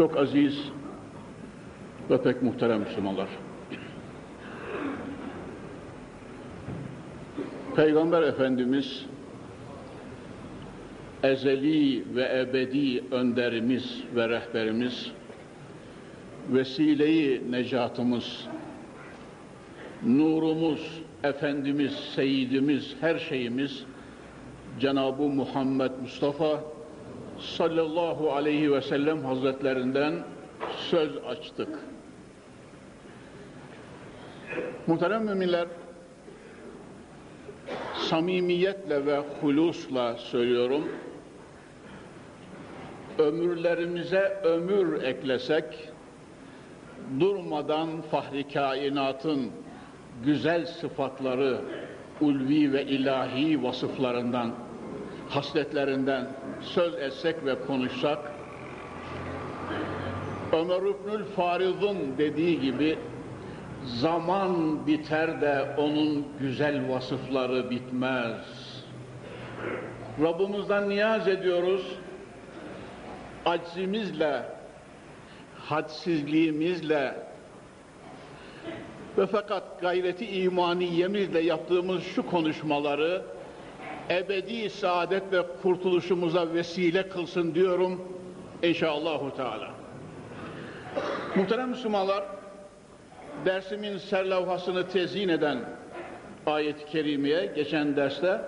Çok aziz ve pek muhterem Müslümanlar. Peygamber Efendimiz ezeli ve ebedi önderimiz ve rehberimiz vesileyi necatımız nurumuz, Efendimiz, Seyyidimiz, her şeyimiz Cenab-ı Muhammed Mustafa sallallahu aleyhi ve sellem hazretlerinden söz açtık. Muhterem müminler, samimiyetle ve hulusla söylüyorum, ömürlerimize ömür eklesek, durmadan fahri kainatın güzel sıfatları, ulvi ve ilahi vasıflarından, hasletlerinden söz etsek ve konuşsak, Ömer İbnül Farid'un dediği gibi, zaman biter de onun güzel vasıfları bitmez. Rabbimizden niyaz ediyoruz, aczimizle, hadsizliğimizle ve fakat gayreti imaniyemizle yaptığımız şu konuşmaları ebedi saadet ve kurtuluşumuza vesile kılsın diyorum inşallahü teala. Muhterem Müslümanlar, dersimin serlavhasını tezyin eden ayet-i kerimeye geçen derste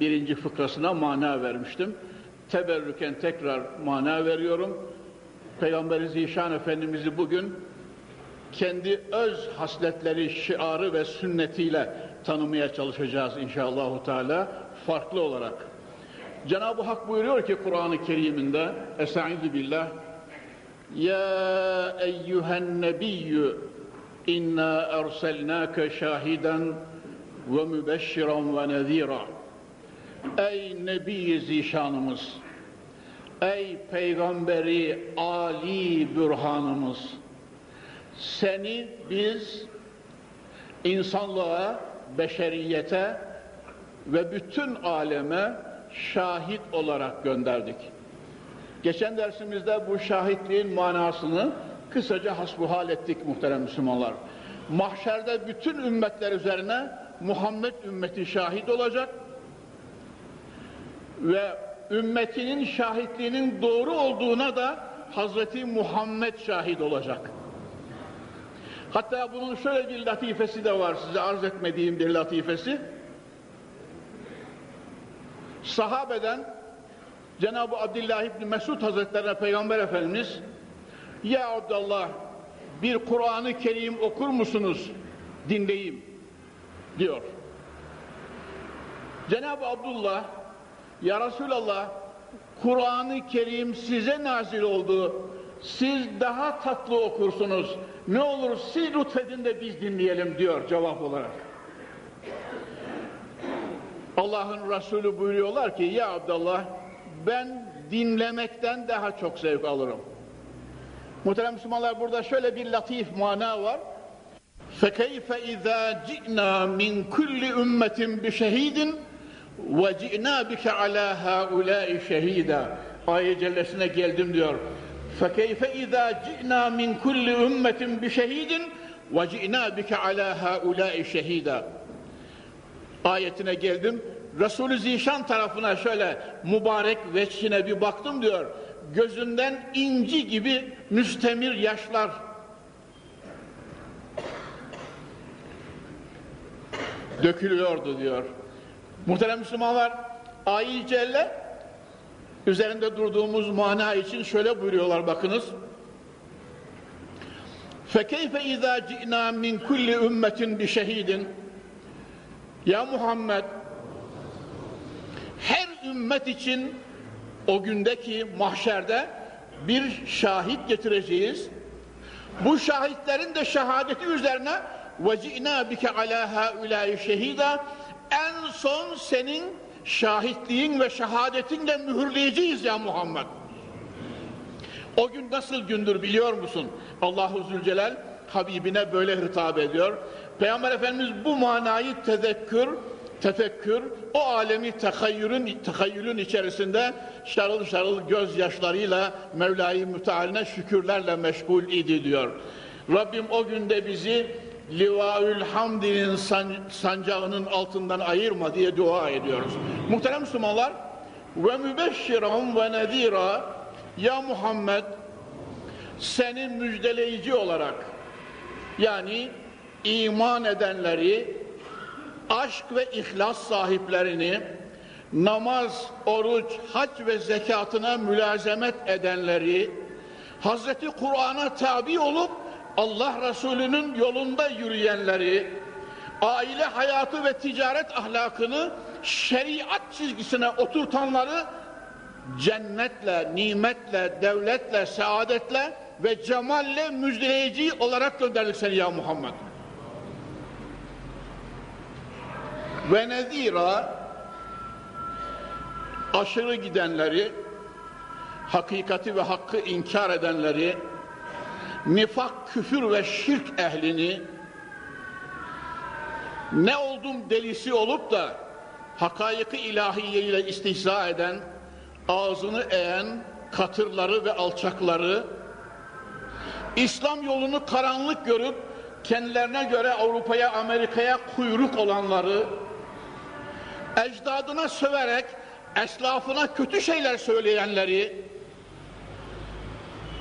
birinci fıkrasına mana vermiştim. Teberrüken tekrar mana veriyorum. Peygamber Zişan Efendimiz'i bugün kendi öz hasletleri, şiarı ve sünnetiyle tanımaya çalışacağız inşallah Teala farklı olarak. Cenab-ı Hak buyuruyor ki Kur'an-ı Kerim'inde Estaizu billah Ya eyyühen nebiyyü inna erselnâke şahiden ve mübeşşiran ve nezîra Ey Nebi Zişanımız Ey Peygamberi Ali Bürhanımız seni biz insanlığa, beşeriyete ve bütün aleme şahit olarak gönderdik. Geçen dersimizde bu şahitliğin manasını kısaca hasbuhal ettik muhterem Müslümanlar. Mahşerde bütün ümmetler üzerine Muhammed ümmeti şahit olacak ve ümmetinin şahitliğinin doğru olduğuna da Hazreti Muhammed şahit olacak. Hatta bunun şöyle bir latifesi de var size arz etmediğim bir latifesi. Sahabeden Cenab-ı Abdullah İbni Mesud Hazretlerine Peygamber Efendimiz Ya Abdullah bir Kur'an-ı Kerim okur musunuz? Dinleyeyim diyor. Cenab-ı Abdullah Ya Resulallah Kur'an-ı Kerim size nazil oldu Siz daha tatlı okursunuz. Ne olur siz lütfedin de biz dinleyelim diyor cevap olarak. Allah'ın Resulü buyuruyorlar ki ya Abdullah ben dinlemekten daha çok zevk alırım. Muhterem Müslümanlar burada şöyle bir latif mana var. فَكَيْفَ اِذَا جِئْنَا مِنْ كُلِّ اُمَّةٍ بِشَهِيدٍ وَجِئْنَا بِكَ عَلَى هَؤُلَاءِ شَهِيدًا Ayet cellesine geldim diyor. فَكَيْفَ اِذَا جِئْنَا مِنْ كُلِّ اُمَّةٍ بِشَهِيدٍ وَجِئْنَا بِكَ عَلَى هَؤُلَاءِ شَهِيدًا Ayetine geldim. Resulü Zişan tarafına şöyle mübarek veçhine bir baktım diyor. Gözünden inci gibi müstemir yaşlar. Dökülüyordu diyor. Muhterem Müslümanlar, ayet Celle üzerinde durduğumuz mana için şöyle buyuruyorlar bakınız. فَكَيْفَ اِذَا جِئْنَا مِنْ كُلِّ اُمَّةٍ بِشَهِيدٍ Ya Muhammed her ümmet için o gündeki mahşerde bir şahit getireceğiz. Bu şahitlerin de şehadeti üzerine وَجِئْنَا بِكَ عَلَى هَا اُلَٰي شَهِيدًا En son senin şahitliğin ve şehadetinle mühürleyeceğiz ya Muhammed. O gün nasıl gündür biliyor musun? Allahu Zülcelal Habibine böyle hitap ediyor. Peygamber Efendimiz bu manayı tezekkür, tefekkür, o alemi tekayyürün, tekayyülün içerisinde şarıl şarıl gözyaşlarıyla Mevla-i Mütealine şükürlerle meşgul idi diyor. Rabbim o günde bizi Livaül Hamdi'nin san, sancağının altından ayırma diye dua ediyoruz. Muhterem Müslümanlar ve mübeşşiran ve nedira ya Muhammed seni müjdeleyici olarak yani iman edenleri aşk ve ihlas sahiplerini namaz, oruç, hac ve zekatına mülazemet edenleri Hazreti Kur'an'a tabi olup Allah Resulü'nün yolunda yürüyenleri aile hayatı ve ticaret ahlakını şeriat çizgisine oturtanları cennetle, nimetle, devletle, saadetle ve cemalle müjdeleyici olarak gönderdik seni ya Muhammed. Ve nezira aşırı gidenleri, hakikati ve hakkı inkar edenleri, nifak, küfür ve şirk ehlini, ne oldum delisi olup da hakaiki ilahiyeyle istihza eden, ağzını eğen katırları ve alçakları, İslam yolunu karanlık görüp kendilerine göre Avrupa'ya, Amerika'ya kuyruk olanları, ecdadına söverek eslafına kötü şeyler söyleyenleri,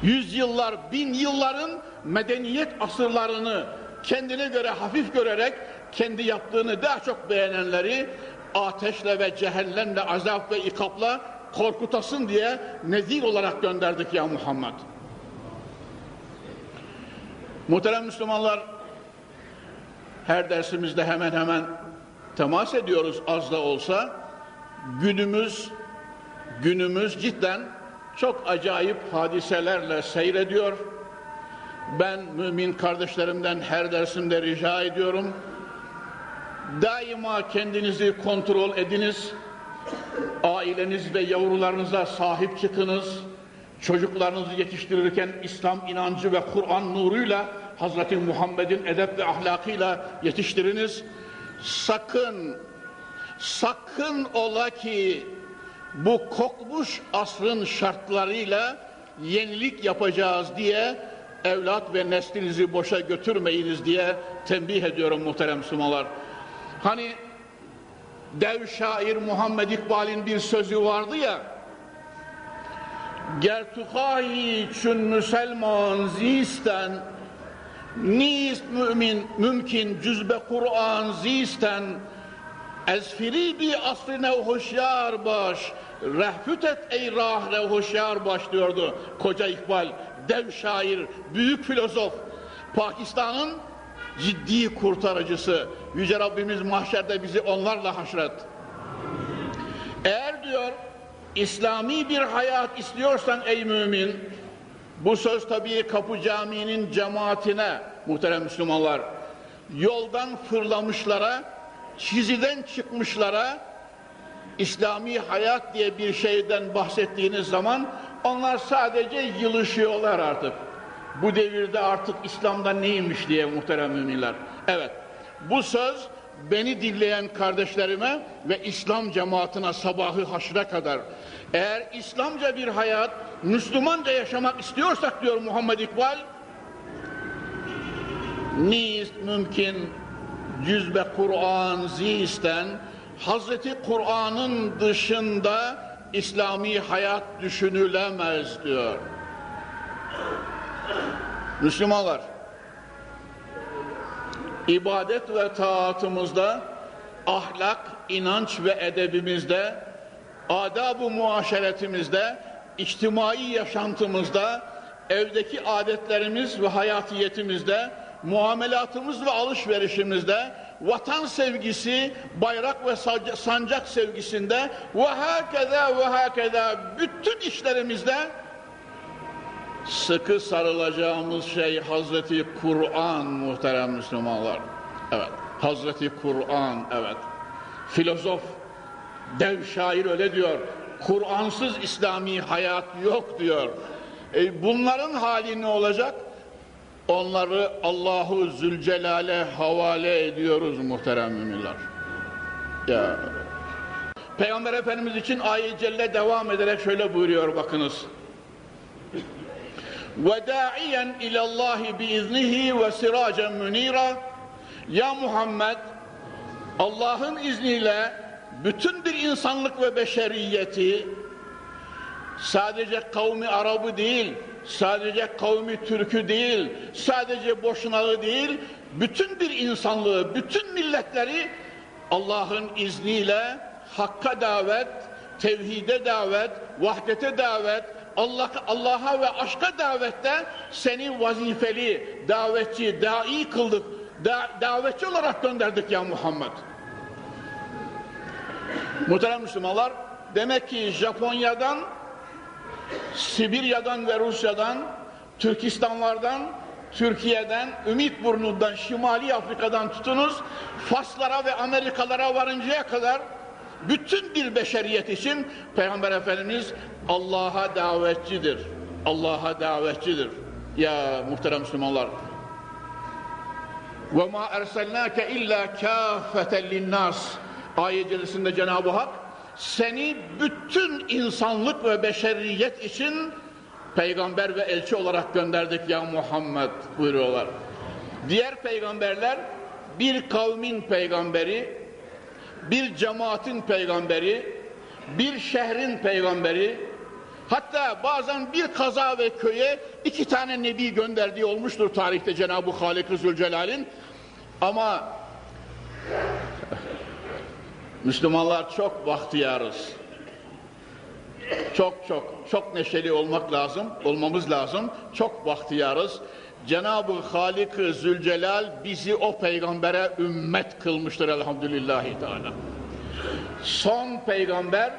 yüzyıllar, bin yılların medeniyet asırlarını kendine göre hafif görerek kendi yaptığını daha çok beğenenleri ateşle ve cehennemle, azap ve ikapla korkutasın diye nezir olarak gönderdik ya Muhammed. Muhterem Müslümanlar her dersimizde hemen hemen temas ediyoruz az da olsa. Günümüz günümüz cidden çok acayip hadiselerle seyrediyor. Ben mümin kardeşlerimden her dersimde rica ediyorum. Daima kendinizi kontrol ediniz. Aileniz ve yavrularınıza sahip çıkınız. Çocuklarınızı yetiştirirken İslam inancı ve Kur'an nuruyla Hazreti Muhammed'in edep ve ahlakıyla yetiştiriniz. Sakın, sakın ola ki bu kokmuş asrın şartlarıyla yenilik yapacağız diye evlat ve neslinizi boşa götürmeyiniz diye tembih ediyorum muhterem Müslümanlar. Hani dev şair Muhammed İkbal'in bir sözü vardı ya Gertukahi çün Müselman zisten Nist mümin mümkün cüzbe Kur'an zisten Ezfiri bi asrine hoşyar baş Rehfüt et ey rahre hoşyar baş diyordu koca İkbal dev şair büyük filozof. Pakistan'ın ciddi kurtarıcısı. Yüce Rabbimiz mahşerde bizi onlarla haşret. Eğer diyor İslami bir hayat istiyorsan ey mümin bu söz tabii Kapı Camii'nin cemaatine muhterem Müslümanlar yoldan fırlamışlara çiziden çıkmışlara İslami hayat diye bir şeyden bahsettiğiniz zaman onlar sadece yılışıyorlar artık. Bu devirde artık İslam'da neymiş diye muhterem müminler. Evet bu söz beni dinleyen kardeşlerime ve İslam cemaatine sabahı haşre kadar eğer İslamca bir hayat Müslümanca yaşamak istiyorsak diyor Muhammed İkbal nist mümkün cüzbe Kur'an zisten Hazreti Kur'an'ın dışında İslami hayat düşünülemez diyor. Müslümanlar ibadet ve taatımızda ahlak, inanç ve edebimizde adab-ı muaşeretimizde içtimai yaşantımızda evdeki adetlerimiz ve hayatiyetimizde muamelatımız ve alışverişimizde vatan sevgisi, bayrak ve sancak sevgisinde ve hakeza ve hakeza bütün işlerimizde sıkı sarılacağımız şey Hazreti Kur'an muhterem Müslümanlar. Evet, Hazreti Kur'an, evet. Filozof, dev şair öyle diyor. Kur'ansız İslami hayat yok diyor. E bunların hali ne olacak? Onları Allahu Zülcelal'e havale ediyoruz muhterem müminler. Ya. Peygamber Efendimiz için ayet celle devam ederek şöyle buyuruyor bakınız. Ve da'iyen ilallahi biiznihi ve siracen münira Ya Muhammed Allah'ın izniyle bütün bir insanlık ve beşeriyeti sadece kavmi Arabı değil sadece kavmi Türk'ü değil, sadece boşnağı değil, bütün bir insanlığı, bütün milletleri Allah'ın izniyle hakka davet, tevhide davet, vahdete davet, Allah Allah'a ve aşka davette seni vazifeli, davetçi, dai kıldık. Da, davetçi olarak gönderdik ya Muhammed. Muhterem Müslümanlar, demek ki Japonya'dan, Sibirya'dan ve Rusya'dan, Türkistanlardan, Türkiye'den, Ümitburnu'dan, Şimali Afrika'dan tutunuz, Faslara ve Amerikalara varıncaya kadar bütün bir beşeriyet için Peygamber Efendimiz Allah'a davetçidir. Allah'a davetçidir. Ya muhterem Müslümanlar. Ve ma erselnake illa kâfeten linnâs. Ayet-i Cenab-ı Hak seni bütün insanlık ve beşeriyet için peygamber ve elçi olarak gönderdik ya Muhammed buyuruyorlar. Diğer peygamberler bir kavmin peygamberi, bir cemaatin peygamberi, bir şehrin peygamberi, hatta bazen bir kaza ve köye iki tane nebi gönderdiği olmuştur tarihte Cenab-ı Halik-i Zülcelal'in. Ama Müslümanlar çok bahtiyarız. Çok çok çok neşeli olmak lazım, olmamız lazım. Çok bahtiyarız. Cenab-ı Halik-ı Zülcelal bizi o peygambere ümmet kılmıştır elhamdülillahi teala. Son peygamber,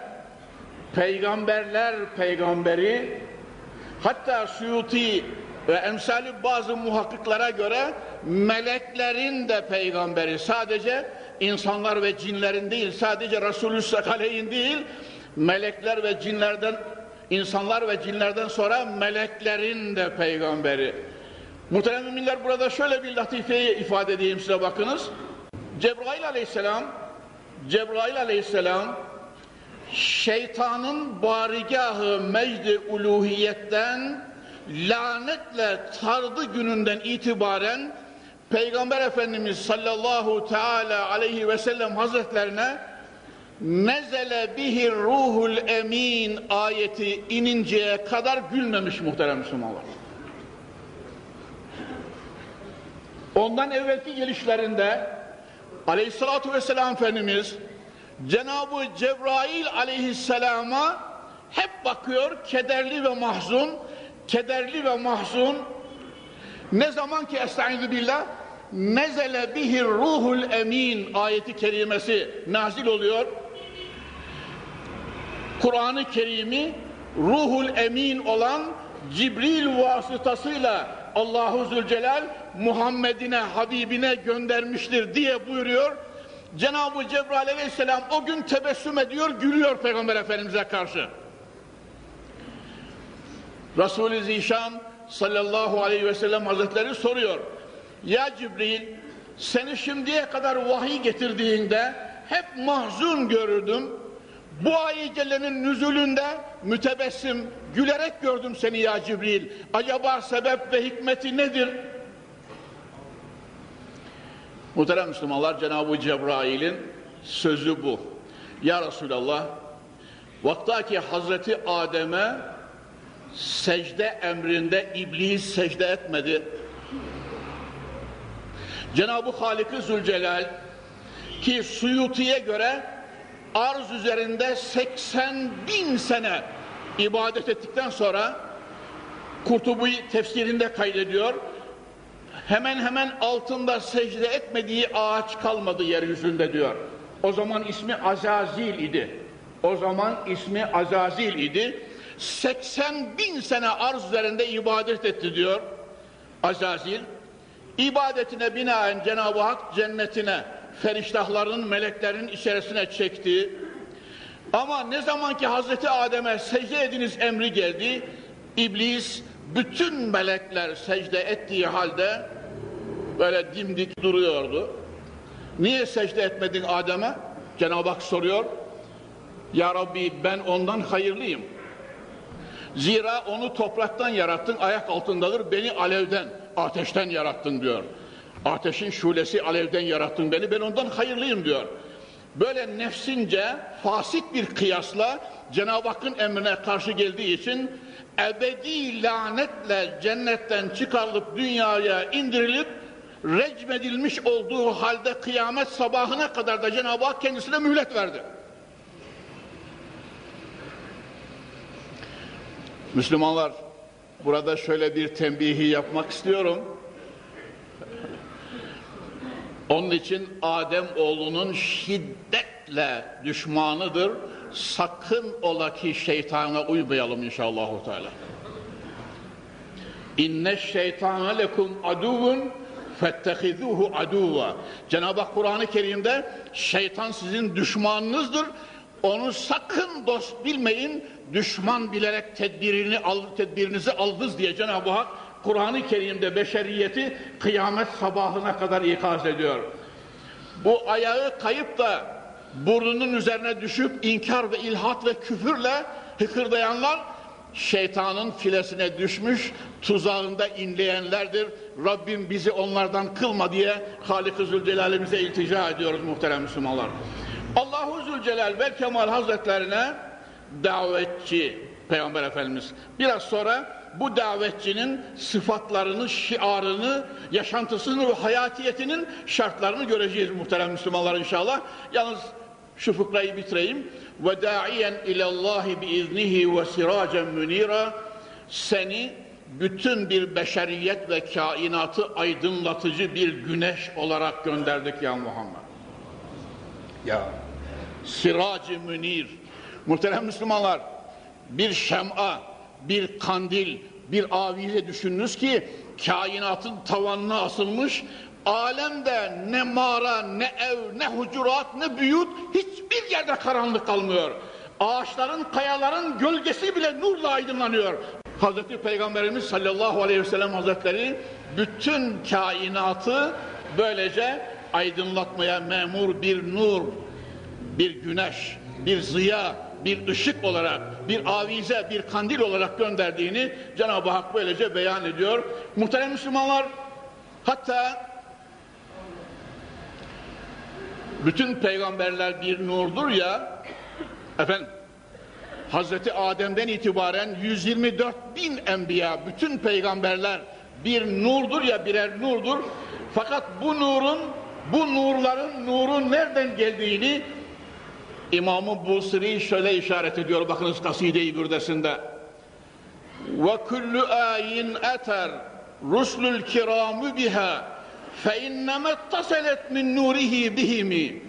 peygamberler peygamberi, hatta Suyuti ve emsali bazı muhakkıklara göre meleklerin de peygamberi sadece insanlar ve cinlerin değil sadece Resulü Sekaleyn değil melekler ve cinlerden insanlar ve cinlerden sonra meleklerin de peygamberi. Muhterem müminler burada şöyle bir latifeyi ifade edeyim size bakınız. Cebrail aleyhisselam Cebrail aleyhisselam şeytanın barigahı mecdi uluhiyetten lanetle tardı gününden itibaren Peygamber Efendimiz sallallahu teala aleyhi ve sellem hazretlerine nezele bihir ruhul emin ayeti ininceye kadar gülmemiş muhterem Müslümanlar. Ondan evvelki gelişlerinde aleyhissalatu vesselam Efendimiz Cenab-ı Cebrail aleyhisselama hep bakıyor kederli ve mahzun kederli ve mahzun ne zaman ki estaizu billah nezele bihir ruhul emin ayeti kerimesi nazil oluyor. Kur'an-ı Kerim'i ruhul emin olan Cibril vasıtasıyla Allahu Zülcelal Muhammed'ine, Habibine göndermiştir diye buyuruyor. Cenab-ı Cebrail aleyhisselam o gün tebessüm ediyor, gülüyor Peygamber Efendimiz'e karşı. Resul-i Zişan sallallahu aleyhi ve sellem hazretleri soruyor. Ya Cibril seni şimdiye kadar vahiy getirdiğinde hep mahzun görürdüm. Bu ayet cellenin nüzulünde mütebessim, gülerek gördüm seni ya Cibril. Acaba sebep ve hikmeti nedir? Muhterem Müslümanlar Cenab-ı Cebrail'in sözü bu. Ya Resulallah vaktaki Hazreti Adem'e secde emrinde iblis secde etmedi. Cenab-ı Halik-i Zülcelal ki Suyuti'ye göre arz üzerinde 80 bin sene ibadet ettikten sonra Kurtubi tefsirinde kaydediyor hemen hemen altında secde etmediği ağaç kalmadı yeryüzünde diyor. O zaman ismi Azazil idi. O zaman ismi Azazil idi. 80 bin sene arz üzerinde ibadet etti diyor Azazil. İbadetine binaen Cenab-ı Hak cennetine, feriştahların, meleklerin içerisine çekti. Ama ne zaman ki Hazreti Adem'e secde ediniz emri geldi, İblis bütün melekler secde ettiği halde böyle dimdik duruyordu. Niye secde etmedin Adem'e? Cenab-ı Hak soruyor. Ya Rabbi ben ondan hayırlıyım. Zira onu topraktan yarattın, ayak altındadır. Beni alevden, ateşten yarattın diyor. Ateşin şulesi alevden yarattın beni, ben ondan hayırlıyım diyor. Böyle nefsince fasit bir kıyasla Cenab-ı Hakk'ın emrine karşı geldiği için ebedi lanetle cennetten çıkarılıp dünyaya indirilip recmedilmiş olduğu halde kıyamet sabahına kadar da Cenab-ı Hak kendisine mühlet verdi. Müslümanlar burada şöyle bir tembihi yapmak istiyorum. Onun için Adem oğlunun şiddetle düşmanıdır. Sakın ola ki şeytana uymayalım inşallah Teala. İnne şeytana lekum aduvun fettehizuhu aduva. Cenab-ı Hak Kur'an-ı Kerim'de şeytan sizin düşmanınızdır. Onu sakın dost bilmeyin, düşman bilerek tedbirini al, tedbirinizi aldınız diye Cenab-ı Hak Kur'an-ı Kerim'de beşeriyeti kıyamet sabahına kadar ikaz ediyor. Bu ayağı kayıp da burnunun üzerine düşüp inkar ve ilhat ve küfürle hıkırdayanlar şeytanın filesine düşmüş, tuzağında inleyenlerdir. Rabbim bizi onlardan kılma diye Halik-i Zülcelal'imize iltica ediyoruz muhterem Müslümanlar. Allahu Zülcelal ve Kemal Hazretlerine davetçi Peygamber Efendimiz. Biraz sonra bu davetçinin sıfatlarını, şiarını, yaşantısını ve hayatiyetinin şartlarını göreceğiz muhterem Müslümanlar inşallah. Yalnız şu fıkrayı bitireyim. Ve da'iyen ilallahi biiznihi ve siracen münira seni bütün bir beşeriyet ve kainatı aydınlatıcı bir güneş olarak gönderdik ya Muhammed. Ya siracı münir. Muhterem Müslümanlar bir şem'a, bir kandil, bir avize düşününüz ki kainatın tavanına asılmış alemde ne mağara, ne ev, ne hucurat, ne büyüt hiçbir yerde karanlık kalmıyor. Ağaçların, kayaların gölgesi bile nurla aydınlanıyor. Hazreti Peygamberimiz sallallahu aleyhi ve sellem hazretleri bütün kainatı böylece aydınlatmaya memur bir nur, bir güneş, bir ziya, bir ışık olarak, bir avize, bir kandil olarak gönderdiğini Cenab-ı Hak böylece beyan ediyor. Muhterem Müslümanlar, hatta bütün peygamberler bir nurdur ya, efendim, Hazreti Adem'den itibaren 124 bin enbiya, bütün peygamberler bir nurdur ya birer nurdur. Fakat bu nurun, bu nurların nurun nereden geldiğini İmam-ı Busiri şöyle işaret ediyor bakınız kaside-i bürdesinde. Ve kullu ayin eter ruslul kiramu biha fe inneme taselet min nurihi bihimi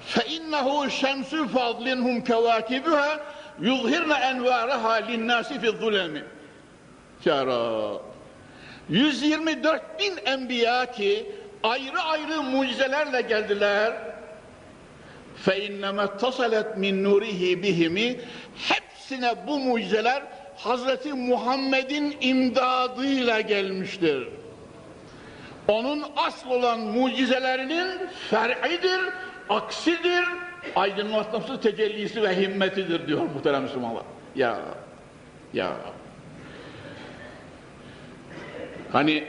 fe innehu şemsü fadlinhum kevakibuha yuzhirne envaraha linnâsi fi zulemi. Rab. 124 bin enbiya ki ayrı ayrı mucizelerle geldiler فَاِنَّمَا اتَّصَلَتْ مِنْ نُورِهِ بِهِمِ Hepsine bu mucizeler Hazreti Muhammed'in imdadıyla gelmiştir. Onun asıl olan mucizelerinin fer'idir, aksidir, aydınlatması, tecellisi ve himmetidir diyor muhterem Müslümanlar. Ya, ya. Hani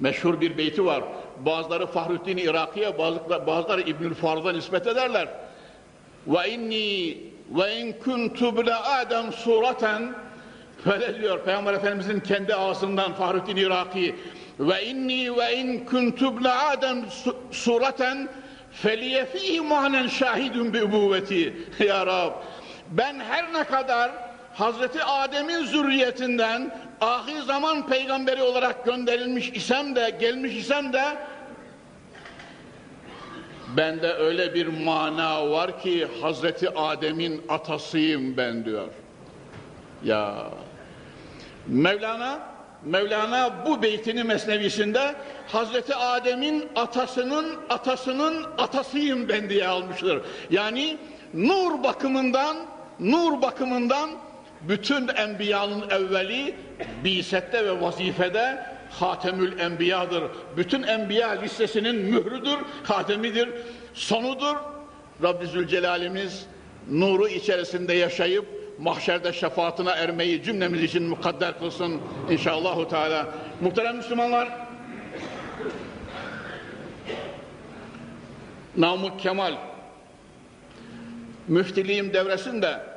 meşhur bir beyti var bazıları Fahrettin Iraki'ye, bazıları İbnül Farz'a nispet ederler. Ve inni ve in kuntu bile Adem sureten böyle diyor Peygamber Efendimizin kendi ağzından Fahrettin Iraki ve inni ve in kuntu bile Adem sureten feliye fihi manen şahidun bi ubuvveti ya Rab ben her ne kadar Hazreti Adem'in zürriyetinden ahir zaman peygamberi olarak gönderilmiş isem de gelmiş isem de bende öyle bir mana var ki Hazreti Adem'in atasıyım ben diyor. Ya Mevlana Mevlana bu beytini mesnevisinde Hazreti Adem'in atasının atasının atasıyım ben diye almıştır. Yani nur bakımından nur bakımından bütün enbiyanın evveli bisette ve vazifede Hatemül Enbiya'dır. Bütün enbiya listesinin mührüdür, hatemidir, sonudur. Rabbi Zülcelal'imiz nuru içerisinde yaşayıp mahşerde şefaatine ermeyi cümlemiz için mukadder kılsın inşallahü teala. Muhterem Müslümanlar, Namık Kemal müftiliğim devresinde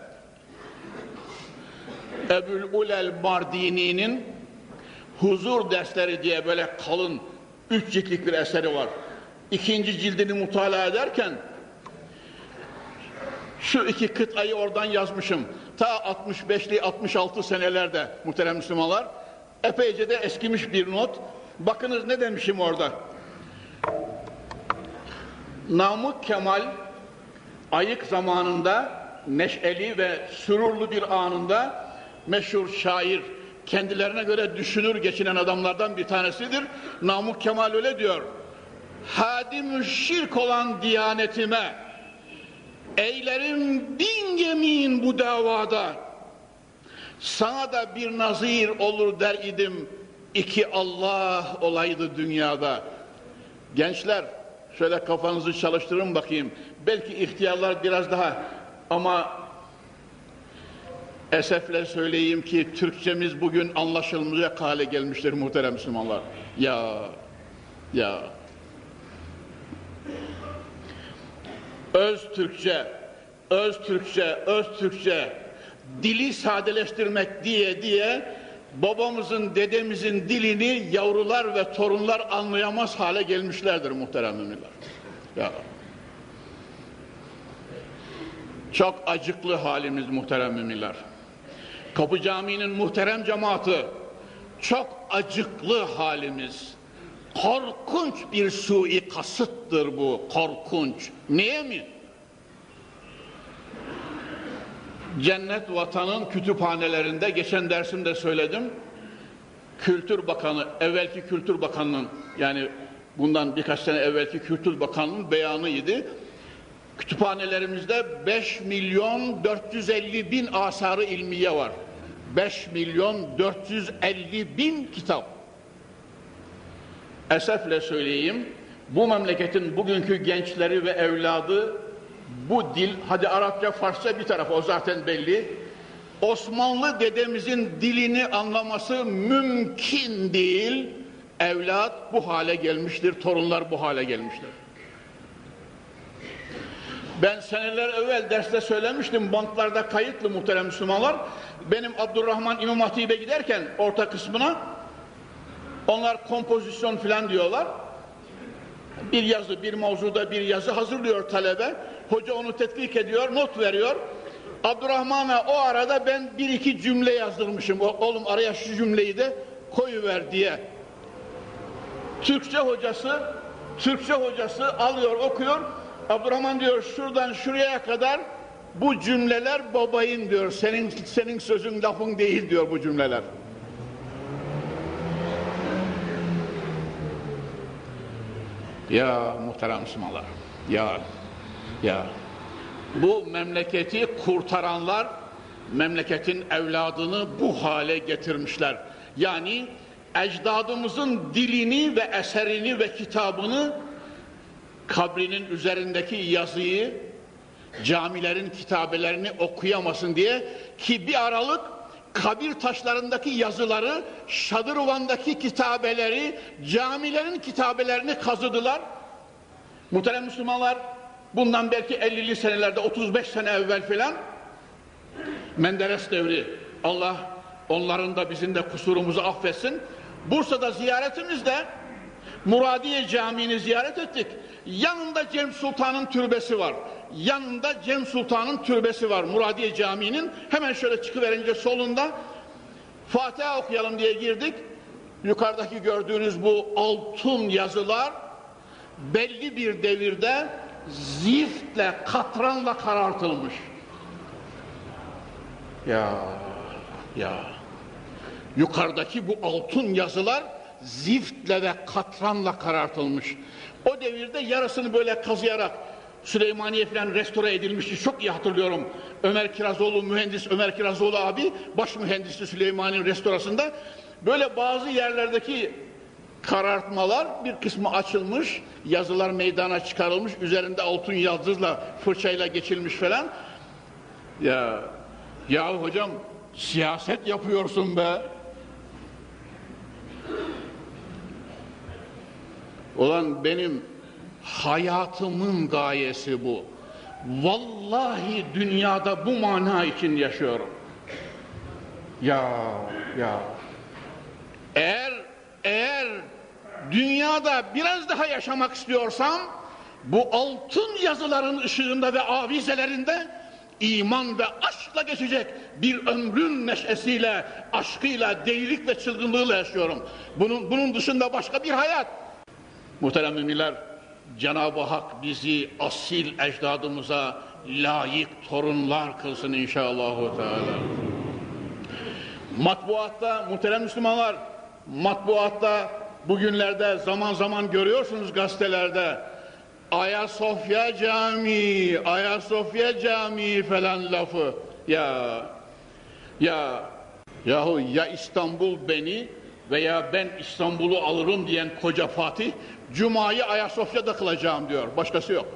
Ebul Ulel Mardini'nin Huzur dersleri diye böyle kalın üç ciltlik bir eseri var. İkinci cildini mutala ederken şu iki kıtayı oradan yazmışım. Ta 65'li 66 senelerde muhterem Müslümanlar. Epeyce de eskimiş bir not. Bakınız ne demişim orada. Namık Kemal ayık zamanında neşeli ve sürurlu bir anında meşhur şair kendilerine göre düşünür geçinen adamlardan bir tanesidir. Namık Kemal öyle diyor. Hadim şirk olan diyanetime eylerim bin yemin bu davada sana da bir nazir olur der idim iki Allah olaydı dünyada. Gençler şöyle kafanızı çalıştırın bakayım. Belki ihtiyarlar biraz daha ama esefle söyleyeyim ki Türkçemiz bugün anlaşılmayacak hale gelmiştir muhterem Müslümanlar. Ya, ya. Öz Türkçe, öz Türkçe, öz Türkçe dili sadeleştirmek diye diye babamızın, dedemizin dilini yavrular ve torunlar anlayamaz hale gelmişlerdir muhterem müminler. Ya. Çok acıklı halimiz muhterem müminler. Kapı Camii'nin muhterem cemaati çok acıklı halimiz. Korkunç bir sui kasıttır bu, korkunç. Niye mi? Cennet vatanın kütüphanelerinde, geçen dersimde söyledim, Kültür Bakanı, evvelki Kültür Bakanı'nın, yani bundan birkaç sene evvelki Kültür Bakanı'nın beyanıydı. Kütüphanelerimizde 5 milyon 450 bin asarı ilmiye var. 5 milyon 450 bin kitap. Esefle söyleyeyim, bu memleketin bugünkü gençleri ve evladı bu dil, hadi Arapça, Farsça bir tarafa o zaten belli. Osmanlı dedemizin dilini anlaması mümkün değil. Evlat bu hale gelmiştir, torunlar bu hale gelmiştir. Ben seneler evvel derste söylemiştim, bantlarda kayıtlı muhterem Müslümanlar. Benim Abdurrahman İmam Hatip'e giderken orta kısmına, onlar kompozisyon filan diyorlar. Bir yazı, bir mevzuda bir yazı hazırlıyor talebe. Hoca onu tetkik ediyor, not veriyor. Abdurrahman'a o arada ben bir iki cümle yazdırmışım. Oğlum araya şu cümleyi de koyuver diye. Türkçe hocası, Türkçe hocası alıyor, okuyor. Abdurrahman diyor şuradan şuraya kadar bu cümleler babayın diyor. Senin senin sözün lafın değil diyor bu cümleler. Ya muhterem Müslümanlar. Ya ya bu memleketi kurtaranlar memleketin evladını bu hale getirmişler. Yani ecdadımızın dilini ve eserini ve kitabını kabrinin üzerindeki yazıyı camilerin kitabelerini okuyamasın diye ki bir aralık kabir taşlarındaki yazıları, Şadırvan'daki kitabeleri, camilerin kitabelerini kazıdılar. Muhterem Müslümanlar, bundan belki 50'li senelerde, 35 sene evvel filan, Menderes devri, Allah onların da bizim de kusurumuzu affetsin. Bursa'da ziyaretimizde Muradiye Camii'ni ziyaret ettik. Yanında Cem Sultan'ın türbesi var. Yanında Cem Sultan'ın türbesi var Muradiye Camii'nin. Hemen şöyle çıkıverince solunda Fatiha okuyalım diye girdik. Yukarıdaki gördüğünüz bu altın yazılar belli bir devirde ziftle, katranla karartılmış. Ya, ya. Yukarıdaki bu altın yazılar ziftle ve katranla karartılmış. O devirde yarısını böyle kazıyarak Süleymaniye falan restore edilmişti. Çok iyi hatırlıyorum. Ömer Kirazoğlu, mühendis Ömer Kirazoğlu abi, baş mühendisi Süleymaniye restorasında böyle bazı yerlerdeki karartmalar bir kısmı açılmış, yazılar meydana çıkarılmış, üzerinde altın yıldızla fırçayla geçilmiş falan. Ya ya hocam siyaset yapıyorsun be. Olan benim hayatımın gayesi bu. Vallahi dünyada bu mana için yaşıyorum. Ya ya. Eğer eğer dünyada biraz daha yaşamak istiyorsam bu altın yazıların ışığında ve avizelerinde iman ve aşkla geçecek bir ömrün neşesiyle, aşkıyla, delilik ve çılgınlığıyla yaşıyorum. Bunun, bunun dışında başka bir hayat. Muhterem müminler, Cenab-ı Hak bizi asil ecdadımıza layık torunlar kılsın inşallah. Teala. Matbuatta, muhterem Müslümanlar, matbuatta bugünlerde zaman zaman görüyorsunuz gazetelerde Ayasofya Camii, Ayasofya Camii falan lafı. Ya, ya, yahu ya İstanbul beni veya ben İstanbul'u alırım diyen koca Fatih, Cuma'yı Ayasofya'da kılacağım diyor. Başkası yok.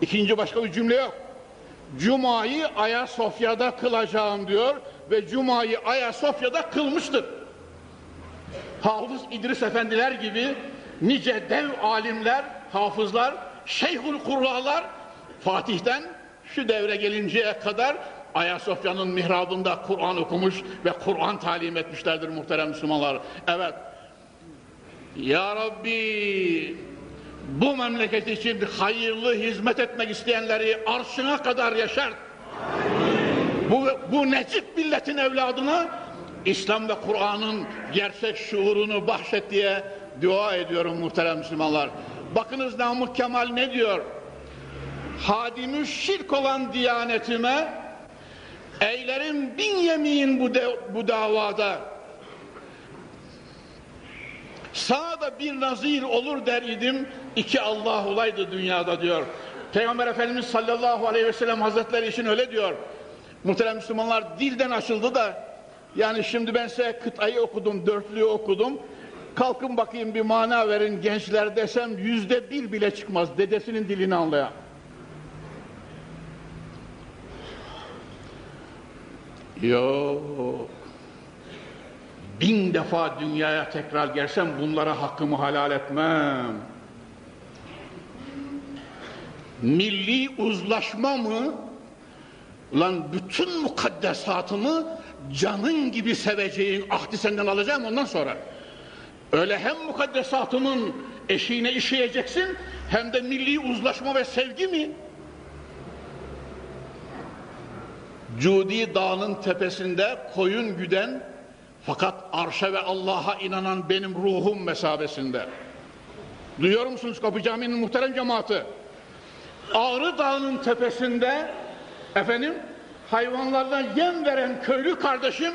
İkinci başka bir cümle yok. Cuma'yı Ayasofya'da kılacağım diyor ve Cuma'yı Ayasofya'da kılmıştır. Hafız İdris Efendiler gibi nice dev alimler, hafızlar, şeyhul kurralar Fatih'ten şu devre gelinceye kadar Ayasofya'nın mihrabında Kur'an okumuş ve Kur'an talim etmişlerdir muhterem Müslümanlar. Evet. Ya Rabbi bu memleket için hayırlı hizmet etmek isteyenleri arşına kadar yaşart. Bu, bu necip milletin evladına İslam ve Kur'an'ın gerçek şuurunu bahşet diye dua ediyorum muhterem Müslümanlar. Bakınız Namık Kemal ne diyor? Hadimü şirk olan diyanetime eylerim bin yemin bu, de, bu davada. Sağda bir nazir olur der idim, iki Allah olaydı dünyada diyor. Peygamber Efendimiz sallallahu aleyhi ve sellem hazretleri için öyle diyor. Muhterem Müslümanlar dilden açıldı da yani şimdi ben size kıtayı okudum, dörtlüğü okudum. Kalkın bakayım bir mana verin gençler desem yüzde bir bile çıkmaz dedesinin dilini anlayan. Yok. Bin defa dünyaya tekrar gelsem bunlara hakkımı halal etmem. Milli uzlaşma mı? Ulan bütün mukaddesatımı canın gibi seveceğin ahdi senden alacağım ondan sonra. Öyle hem mukaddesatımın eşiğine işeyeceksin hem de milli uzlaşma ve sevgi mi? Cudi dağının tepesinde koyun güden fakat arşa ve Allah'a inanan benim ruhum mesabesinde. Duyuyor musunuz Kapı Camii'nin muhterem cemaati? Ağrı Dağı'nın tepesinde efendim hayvanlardan yem veren köylü kardeşim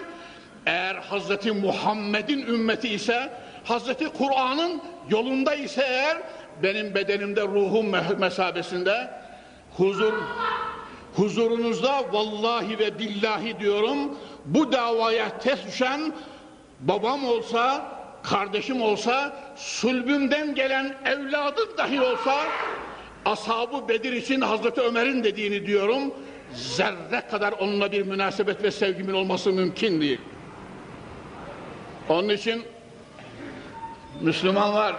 eğer Hazreti Muhammed'in ümmeti ise Hazreti Kur'an'ın yolunda ise eğer benim bedenimde ruhum mesabesinde huzur huzurunuzda vallahi ve billahi diyorum bu davaya ters düşen babam olsa kardeşim olsa sulbümden gelen evladım dahi olsa ashabı Bedir için Hazreti Ömer'in dediğini diyorum zerre kadar onunla bir münasebet ve sevgimin olması mümkün değil. Onun için Müslümanlar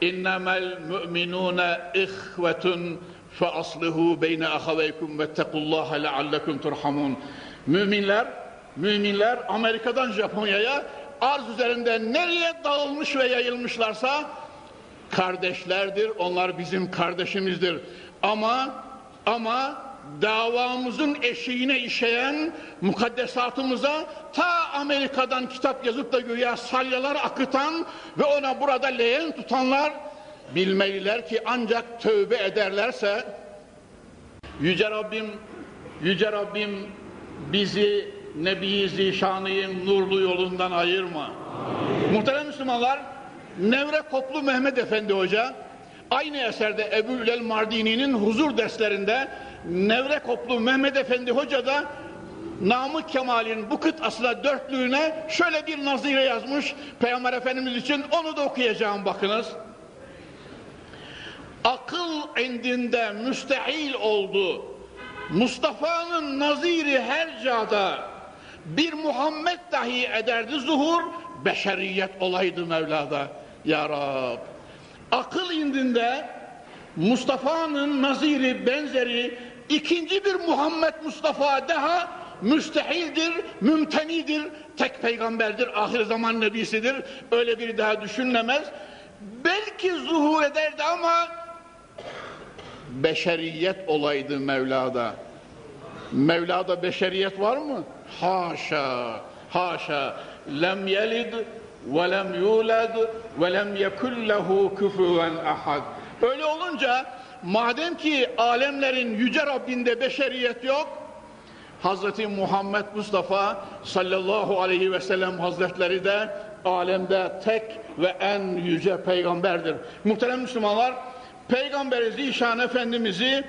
innemel müminune ihvetun aslihu beyne ahaveykum ve tekullaha leallekum turhamun. Müminler, müminler Amerika'dan Japonya'ya arz üzerinde nereye dağılmış ve yayılmışlarsa kardeşlerdir. Onlar bizim kardeşimizdir. Ama ama davamızın eşiğine işeyen mukaddesatımıza ta Amerika'dan kitap yazıp da güya salyalar akıtan ve ona burada leğen tutanlar bilmeliler ki ancak tövbe ederlerse Yüce Rabbim Yüce Rabbim bizi Nebi Zişanı'nın nurlu yolundan ayırma. Amin. Muhterem Müslümanlar Nevre Koplu Mehmet Efendi Hoca aynı eserde Ebu Ülel Mardini'nin huzur derslerinde Nevre Koplu Mehmet Efendi Hoca da Namık Kemal'in bu kıtasına dörtlüğüne şöyle bir nazire yazmış Peygamber Efendimiz için onu da okuyacağım bakınız. Akıl indinde müstehil oldu. Mustafa'nın naziri her cada bir Muhammed dahi ederdi zuhur beşeriyet olaydı Mevla'da. Ya Rab. Akıl indinde Mustafa'nın naziri benzeri ikinci bir Muhammed Mustafa daha müstehildir, mümtenidir, tek peygamberdir, ahir zaman nebisidir. Öyle bir daha düşünülemez. Belki zuhur ederdi ama beşeriyet olaydı Mevla'da. Mevla'da beşeriyet var mı? Haşa, haşa. Lem yelid ve lem yulad ve lem yekun lehu küfüven ahad. Öyle olunca madem ki alemlerin yüce Rabbinde beşeriyet yok, Hazreti Muhammed Mustafa sallallahu aleyhi ve sellem hazretleri de alemde tek ve en yüce peygamberdir. Muhterem Müslümanlar, Peygamberi Zişan Efendimiz'i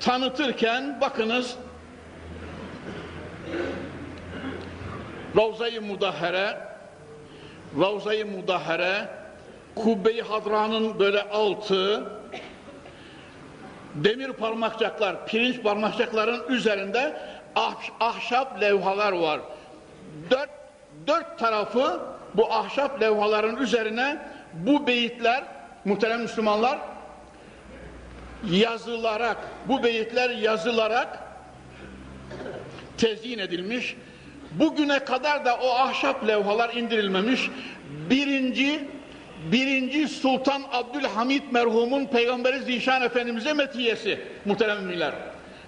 tanıtırken bakınız Ravza-i Mudahhere Ravza-i Mudahhere Kubbe-i Hadra'nın böyle altı demir parmakçaklar, pirinç parmakçakların üzerinde ah, ahşap levhalar var. Dört, dört tarafı bu ahşap levhaların üzerine bu beyitler muhterem Müslümanlar yazılarak, bu beyitler yazılarak tezyin edilmiş. Bugüne kadar da o ahşap levhalar indirilmemiş. Birinci, birinci Sultan Abdülhamid merhumun Peygamberi Zişan Efendimiz'e metiyesi muhterem müminler.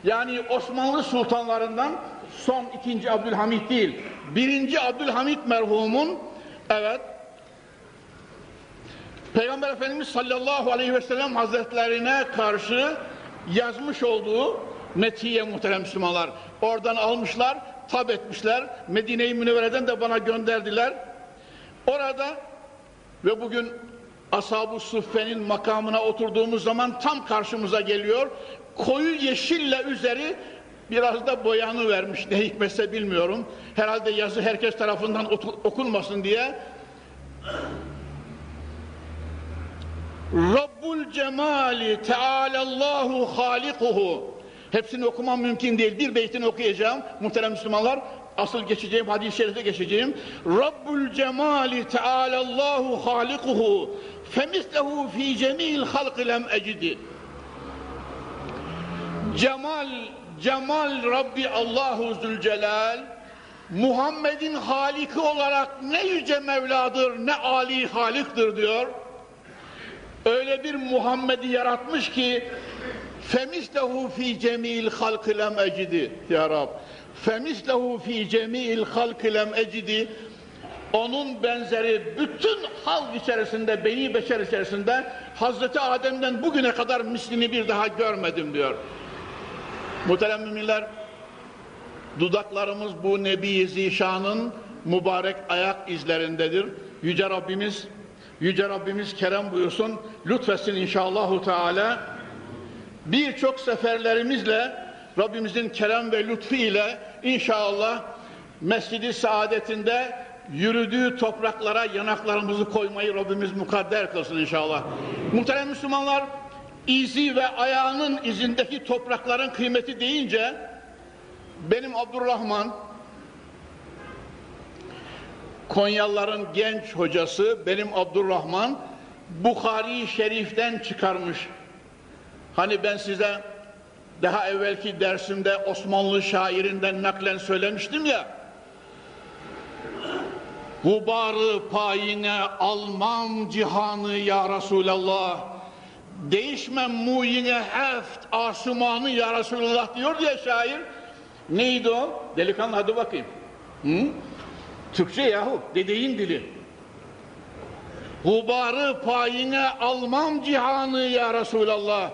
Yani Osmanlı sultanlarından son ikinci Abdülhamid değil, birinci Abdülhamid merhumun evet Peygamber Efendimiz sallallahu aleyhi ve sellem hazretlerine karşı yazmış olduğu metiye muhterem Müslümanlar. Oradan almışlar, tab etmişler. Medine-i Münevvere'den de bana gönderdiler. Orada ve bugün Ashab-ı Suffe'nin makamına oturduğumuz zaman tam karşımıza geliyor. Koyu yeşille üzeri biraz da boyanı vermiş. Ne hikmetse bilmiyorum. Herhalde yazı herkes tarafından okunmasın diye Rabbul cemali tealallahu halikuhu Hepsini okumam mümkün değil. Bir beytini okuyacağım. Muhterem Müslümanlar asıl geçeceğim, hadis-i şerife geçeceğim. Rabbul cemali tealallahu halikuhu femislehu fi cemil halkı lem ecidi. Cemal, cemal Rabbi Allahu Zülcelal Muhammed'in haliki olarak ne yüce Mevladır ne Ali Halik'tir diyor. Öyle bir Muhammed'i yaratmış ki femislehu fi cemil halkı lem ecidi ya Rab femislehu fi cemil halkı lem ecidi onun benzeri bütün halk içerisinde, beni beşer içerisinde Hazreti Adem'den bugüne kadar mislini bir daha görmedim diyor. Muhterem müminler, dudaklarımız bu Nebi Zişan'ın mübarek ayak izlerindedir. Yüce Rabbimiz, Yüce Rabbimiz kerem buyursun, lütfetsin inşallahu teala. Birçok seferlerimizle Rabbimizin kerem ve lütfu ile inşallah Mescid-i Saadet'inde yürüdüğü topraklara yanaklarımızı koymayı Rabbimiz mukadder kılsın inşallah. Muhterem Müslümanlar, izi ve ayağının izindeki toprakların kıymeti deyince benim Abdurrahman Konyalıların genç hocası benim Abdurrahman Bukhari Şerif'ten çıkarmış. Hani ben size daha evvelki dersimde Osmanlı şairinden naklen söylemiştim ya Gubarı payine almam cihanı ya Resulallah değişmem mu yine heft asumanı ya Resulallah diyor diye şair neydi o? Delikanlı hadi bakayım Hı? Türkçe yahu dedeyin dili. Gubarı payine almam cihanı ya Resulallah.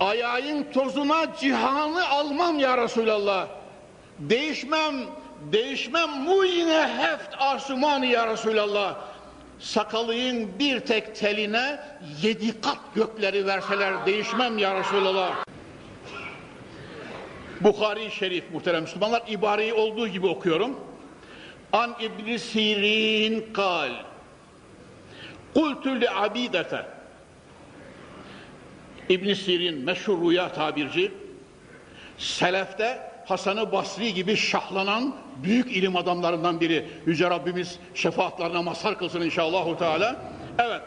Ayağın tozuna cihanı almam ya Resulallah. Değişmem değişmem mu yine heft asumanı ya Resulallah. Sakalıyın bir tek teline yedi kat gökleri verseler değişmem ya Resulallah. Bukhari Şerif muhterem Müslümanlar ibareyi olduğu gibi okuyorum. An İbn Sirin kal Kultu li abidete İbn Sirin meşhur rüya tabirci Selefte Hasan-ı Basri gibi şahlanan büyük ilim adamlarından biri. Yüce Rabbimiz şefaatlerine mazhar kılsın inşallah. Teala. Evet.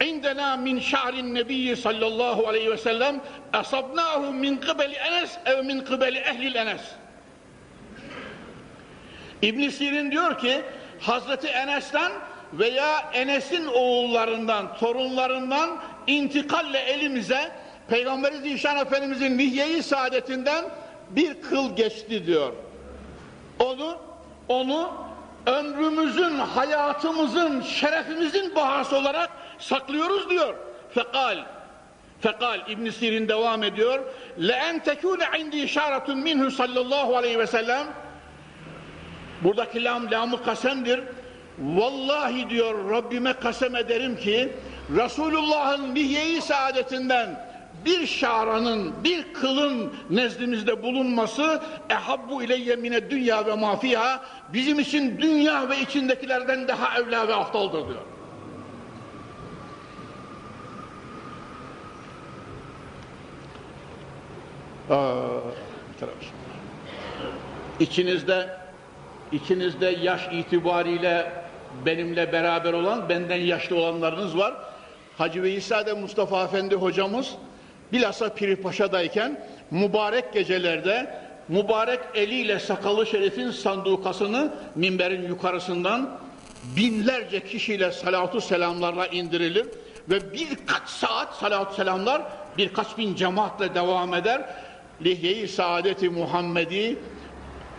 عندنا من شعر النبي صلى الله عليه وسلم أصبناه من قبل أنس أو من قبل أهل الأنس İbn Sirin diyor ki Hazreti Enes'ten veya Enes'in oğullarından, torunlarından intikalle elimize Peygamberi Zişan Efendimizin vihyeyi saadetinden bir kıl geçti diyor. Onu onu ömrümüzün, hayatımızın, şerefimizin bahası olarak saklıyoruz diyor. Fekal Fekal İbn Sirin devam ediyor. En tekune indi işaretun minhu sallallahu aleyhi ve sellem Buradaki lam lamı kasemdir. Vallahi diyor Rabbime kasem ederim ki Resulullah'ın vihyeyi saadetinden bir şaranın, bir kılın nezdimizde bulunması ehabbu ileyye mine dünya ve mafiha bizim için dünya ve içindekilerden daha evla ve aftaldır diyor. Aa, İçinizde içinizde yaş itibariyle benimle beraber olan, benden yaşlı olanlarınız var. Hacı Veysade Mustafa Efendi hocamız bilhassa Piri Paşa'dayken mübarek gecelerde mübarek eliyle sakalı şerifin sandukasını minberin yukarısından binlerce kişiyle salatu selamlarla indirilir ve birkaç saat salatu selamlar birkaç bin cemaatle devam eder. Lihye-i Saadeti Muhammedi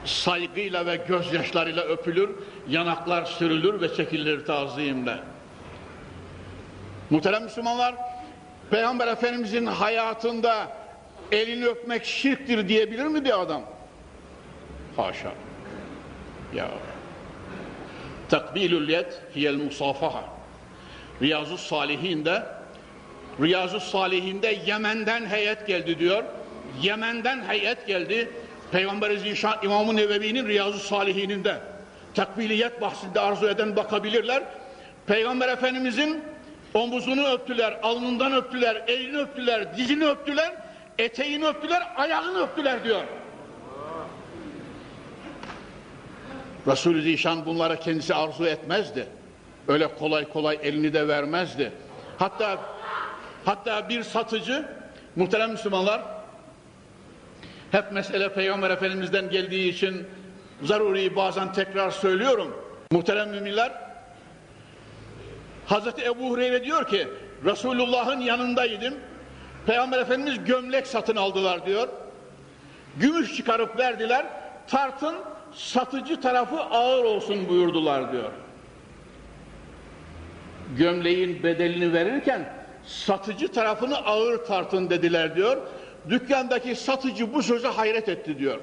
saygıyla ve gözyaşlarıyla öpülür, yanaklar sürülür ve çekilir tazimle. Muhterem Müslümanlar, Peygamber Efendimizin hayatında elini öpmek şirktir diyebilir mi bir adam? Haşa. Ya. Takbilül yed hiyel musafaha. Riyazu Salihin'de Riyazu Salihin'de Yemen'den heyet geldi diyor. Yemen'den heyet geldi. Peygamber Zişan İmam-ı Nevevi'nin Riyazu Salihin'inde takbiliyet bahsinde arzu eden bakabilirler. Peygamber Efendimizin omuzunu öptüler, alnından öptüler, elini öptüler, dizini öptüler, eteğini öptüler, ayağını öptüler diyor. Resulü Zişan bunlara kendisi arzu etmezdi. Öyle kolay kolay elini de vermezdi. Hatta hatta bir satıcı muhterem Müslümanlar hep mesele Peygamber Efendimiz'den geldiği için zaruri bazen tekrar söylüyorum. Muhterem müminler Hazreti Ebu Hureyre diyor ki Resulullah'ın yanındaydım. Peygamber Efendimiz gömlek satın aldılar diyor. Gümüş çıkarıp verdiler. Tartın satıcı tarafı ağır olsun buyurdular diyor. Gömleğin bedelini verirken satıcı tarafını ağır tartın dediler diyor. Dükkandaki satıcı bu söze hayret etti diyor.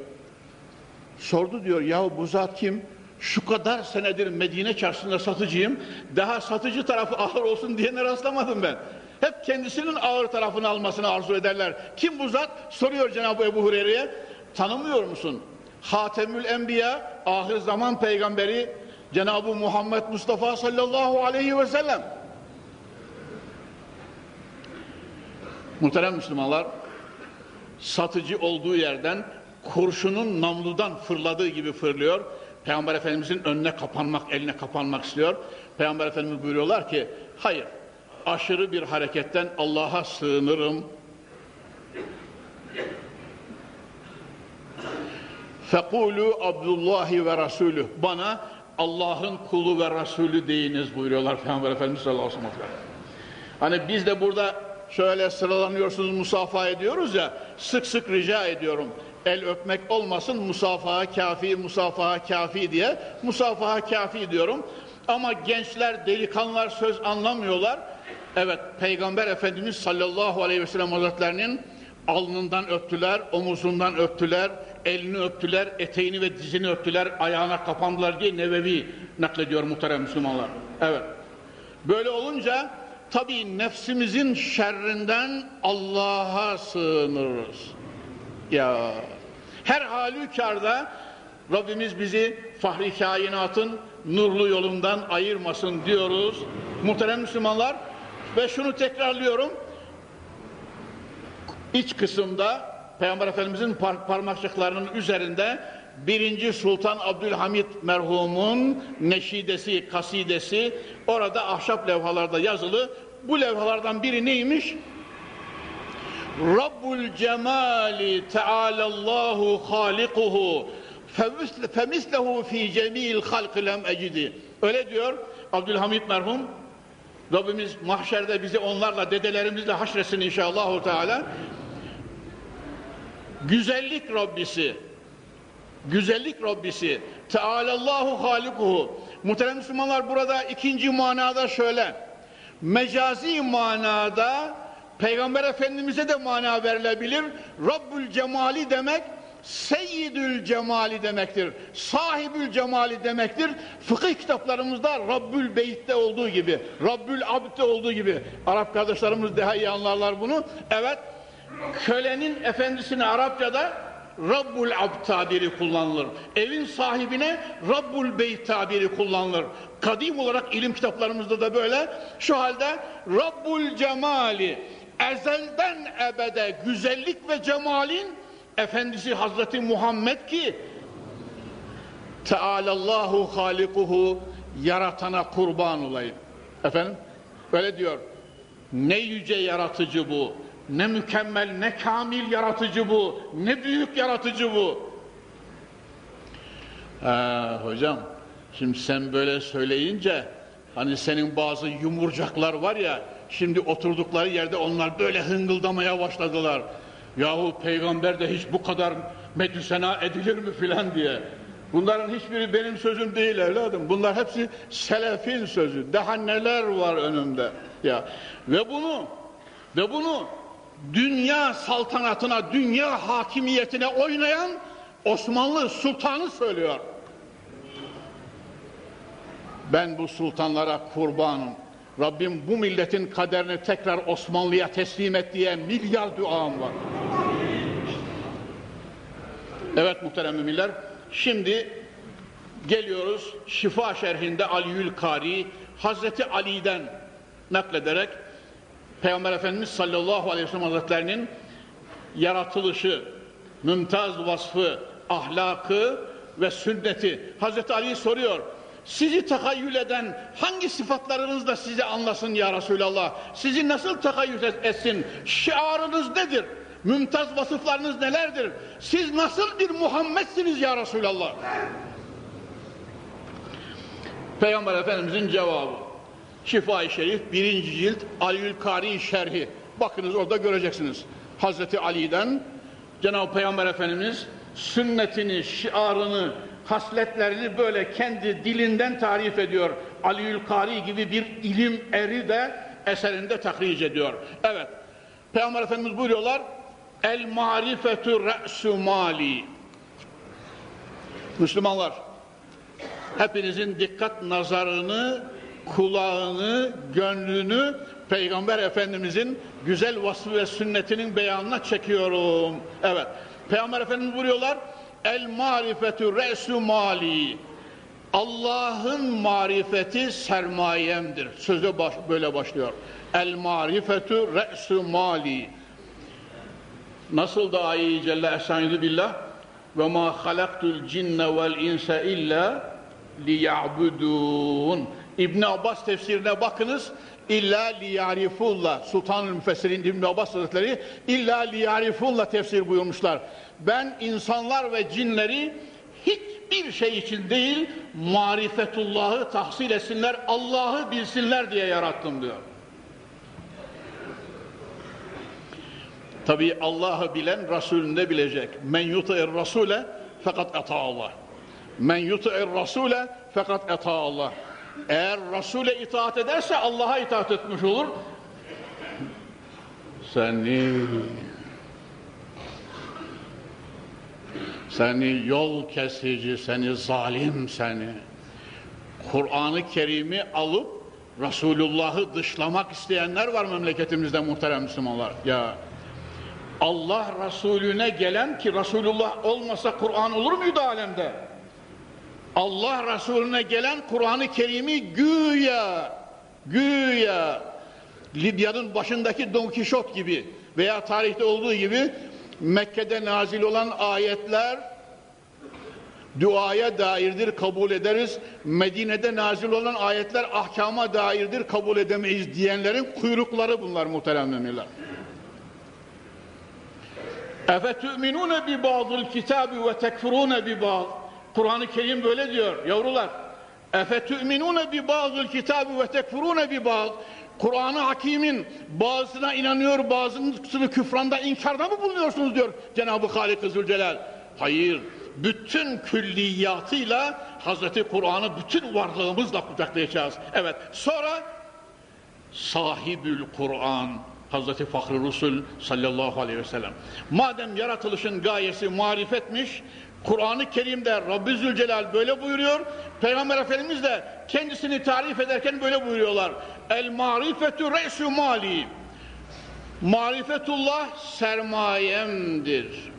Sordu diyor ya bu zat kim? Şu kadar senedir Medine çarşısında satıcıyım. Daha satıcı tarafı ağır olsun diyene rastlamadım ben. Hep kendisinin ağır tarafını almasını arzu ederler. Kim bu zat? Soruyor Cenab-ı Ebu Hureyre'ye. Tanımıyor musun? Hatemül Enbiya, ahir zaman peygamberi Cenab-ı Muhammed Mustafa sallallahu aleyhi ve sellem. Muhterem Müslümanlar, satıcı olduğu yerden kurşunun namludan fırladığı gibi fırlıyor. Peygamber Efendimizin önüne kapanmak, eline kapanmak istiyor. Peygamber Efendimiz buyuruyorlar ki, hayır, aşırı bir hareketten Allah'a sığınırım. Fekulu Abdullahi ve Resulü. Bana Allah'ın kulu ve Resulü deyiniz buyuruyorlar Peygamber Efendimiz sallallahu aleyhi ve sellem. Hani biz de burada şöyle sıralanıyorsunuz, musafaha ediyoruz ya, sık sık rica ediyorum. El öpmek olmasın, musafaha kafi, musafaha kafi diye, musafaha kafi diyorum. Ama gençler, delikanlılar söz anlamıyorlar. Evet, Peygamber Efendimiz sallallahu aleyhi ve sellem hazretlerinin alnından öptüler, omuzundan öptüler, elini öptüler, eteğini ve dizini öptüler, ayağına kapandılar diye Nevevi naklediyor muhterem Müslümanlar. Evet. Böyle olunca tabii nefsimizin şerrinden Allah'a sığınırız. Ya her halükarda Rabbimiz bizi fahri kainatın nurlu yolundan ayırmasın diyoruz. Muhterem Müslümanlar ve şunu tekrarlıyorum. İç kısımda Peygamber Efendimizin par parmakçıklarının üzerinde birinci Sultan Abdülhamit merhumun neşidesi, kasidesi orada ahşap levhalarda yazılı. Bu levhalardan biri neymiş? Rabbul cemali tealallahu halikuhu femislehu fi cemil halkı lem ecidi. Öyle diyor Abdülhamit merhum. Rabbimiz mahşerde bizi onlarla, dedelerimizle haşresin inşallah. Teala. Güzellik Rabbisi, güzellik Rabbisi, Tealallahu halikuhu. Muhterem Müslümanlar burada ikinci manada şöyle, mecazi manada Peygamber Efendimiz'e de mana verilebilir. Rabbül Cemali demek Seyyidül Cemali demektir. Sahibül Cemali demektir. Fıkıh kitaplarımızda Rabbül Beyt'te olduğu gibi, Rabbül Abd'de olduğu gibi. Arap kardeşlerimiz daha iyi anlarlar bunu. Evet, kölenin efendisine Arapçada Rabbul Abd tabiri kullanılır. Evin sahibine Rabbul Beyt tabiri kullanılır. Kadim olarak ilim kitaplarımızda da böyle. Şu halde Rabbul Cemali ezelden ebede güzellik ve cemalin efendisi Hazreti Muhammed ki Tealallahu halikuhu yaratana kurban olayım. Efendim? Öyle diyor. Ne yüce yaratıcı bu. Ne mükemmel, ne kamil yaratıcı bu. Ne büyük yaratıcı bu. Ha, hocam, şimdi sen böyle söyleyince hani senin bazı yumurcaklar var ya şimdi oturdukları yerde onlar böyle hıngıldamaya başladılar. Yahu peygamber de hiç bu kadar medüsena edilir mi filan diye. Bunların hiçbiri benim sözüm değil evladım. Bunlar hepsi selefin sözü. Daha neler var önümde. Ya ve bunu ve bunu dünya saltanatına, dünya hakimiyetine oynayan Osmanlı sultanı söylüyor. Ben bu sultanlara kurbanım. Rabbim bu milletin kaderini tekrar Osmanlı'ya teslim et diye milyar duam var. Evet muhterem müminler, şimdi geliyoruz Şifa şerhinde Aliül Kari, Hazreti Ali'den naklederek Peygamber Efendimiz sallallahu aleyhi ve sellem hazretlerinin yaratılışı, mümtaz vasfı, ahlakı ve sünneti. Hazreti Ali soruyor, sizi takayyül eden hangi sıfatlarınız da size anlasın ya Resulallah? Sizi nasıl takayyül etsin? Şiarınız nedir? Mümtaz vasıflarınız nelerdir? Siz nasıl bir Muhammed'siniz ya Resulallah? Peygamber Efendimizin cevabı. Şifa-i Şerif birinci cilt Aliül Kari şerhi. Bakınız orada göreceksiniz. Hazreti Ali'den Cenab-ı Peygamber Efendimiz sünnetini, şiarını, hasletlerini böyle kendi dilinden tarif ediyor. Aliül Kari gibi bir ilim eri de eserinde takric ediyor. Evet, Peygamber Efendimiz buyuruyorlar, El marifetü re'su mali. Müslümanlar, hepinizin dikkat nazarını, kulağını, gönlünü Peygamber Efendimizin güzel vasfı ve sünnetinin beyanına çekiyorum. Evet, Peygamber Efendimiz buyuruyorlar, El marifetü re'su mali. Allah'ın marifeti sermayemdir. Sözü baş, böyle başlıyor. El marifetü re'su mali. Nasıl da ayı celle esanidü billah ve ma halaktul cinne vel insa illa liya'budun. İbn Abbas tefsirine bakınız. İlla liyarifullah. Sultanül Müfessirin İbn Abbas Hazretleri illa liyarifullah tefsir buyurmuşlar. Ben insanlar ve cinleri hiçbir şey için değil, marifetullahı tahsil etsinler, Allah'ı bilsinler diye yarattım diyor. Tabi Allah'ı bilen Resulünü bilecek. Men yuta'ir Rasule fakat ata Allah. Men yuta'ir Rasule fakat ata Allah. Eğer Resul'e itaat ederse Allah'a itaat etmiş olur. Seni seni yol kesici, seni zalim seni. Kur'an-ı Kerim'i alıp Resulullah'ı dışlamak isteyenler var memleketimizde muhterem Müslümanlar. Ya Allah Resulüne gelen ki Resulullah olmasa Kur'an olur muydu alemde? Allah Resulüne gelen Kur'an-ı Kerim'i güya, güya Libya'nın başındaki Don Kişot gibi veya tarihte olduğu gibi Mekke'de nazil olan ayetler duaya dairdir kabul ederiz. Medine'de nazil olan ayetler ahkama dairdir kabul edemeyiz diyenlerin kuyrukları bunlar muhterem müminler. Efetü'minûne bi ba'dil kitabi ve tekfurûne bi ba'd. Kur'an-ı Kerim böyle diyor yavrular. Kitabi ve tekfurûne bi ba'd. Kur'an-ı Hakim'in bazısına inanıyor, bazısını küfranda, inkarda mı bulunuyorsunuz diyor Cenab-ı Halik-i Zülcelal. Hayır, bütün külliyatıyla Hazreti Kur'an'ı bütün varlığımızla kucaklayacağız. Evet, sonra sahibül Kur'an, Hazreti Fahri Resul sallallahu aleyhi ve sellem. Madem yaratılışın gayesi marifetmiş, Kur'an-ı Kerim'de Rabbi Zülcelal böyle buyuruyor. Peygamber Efendimiz de kendisini tarif ederken böyle buyuruyorlar. El marifetü re'sü mali. Marifetullah sermayemdir.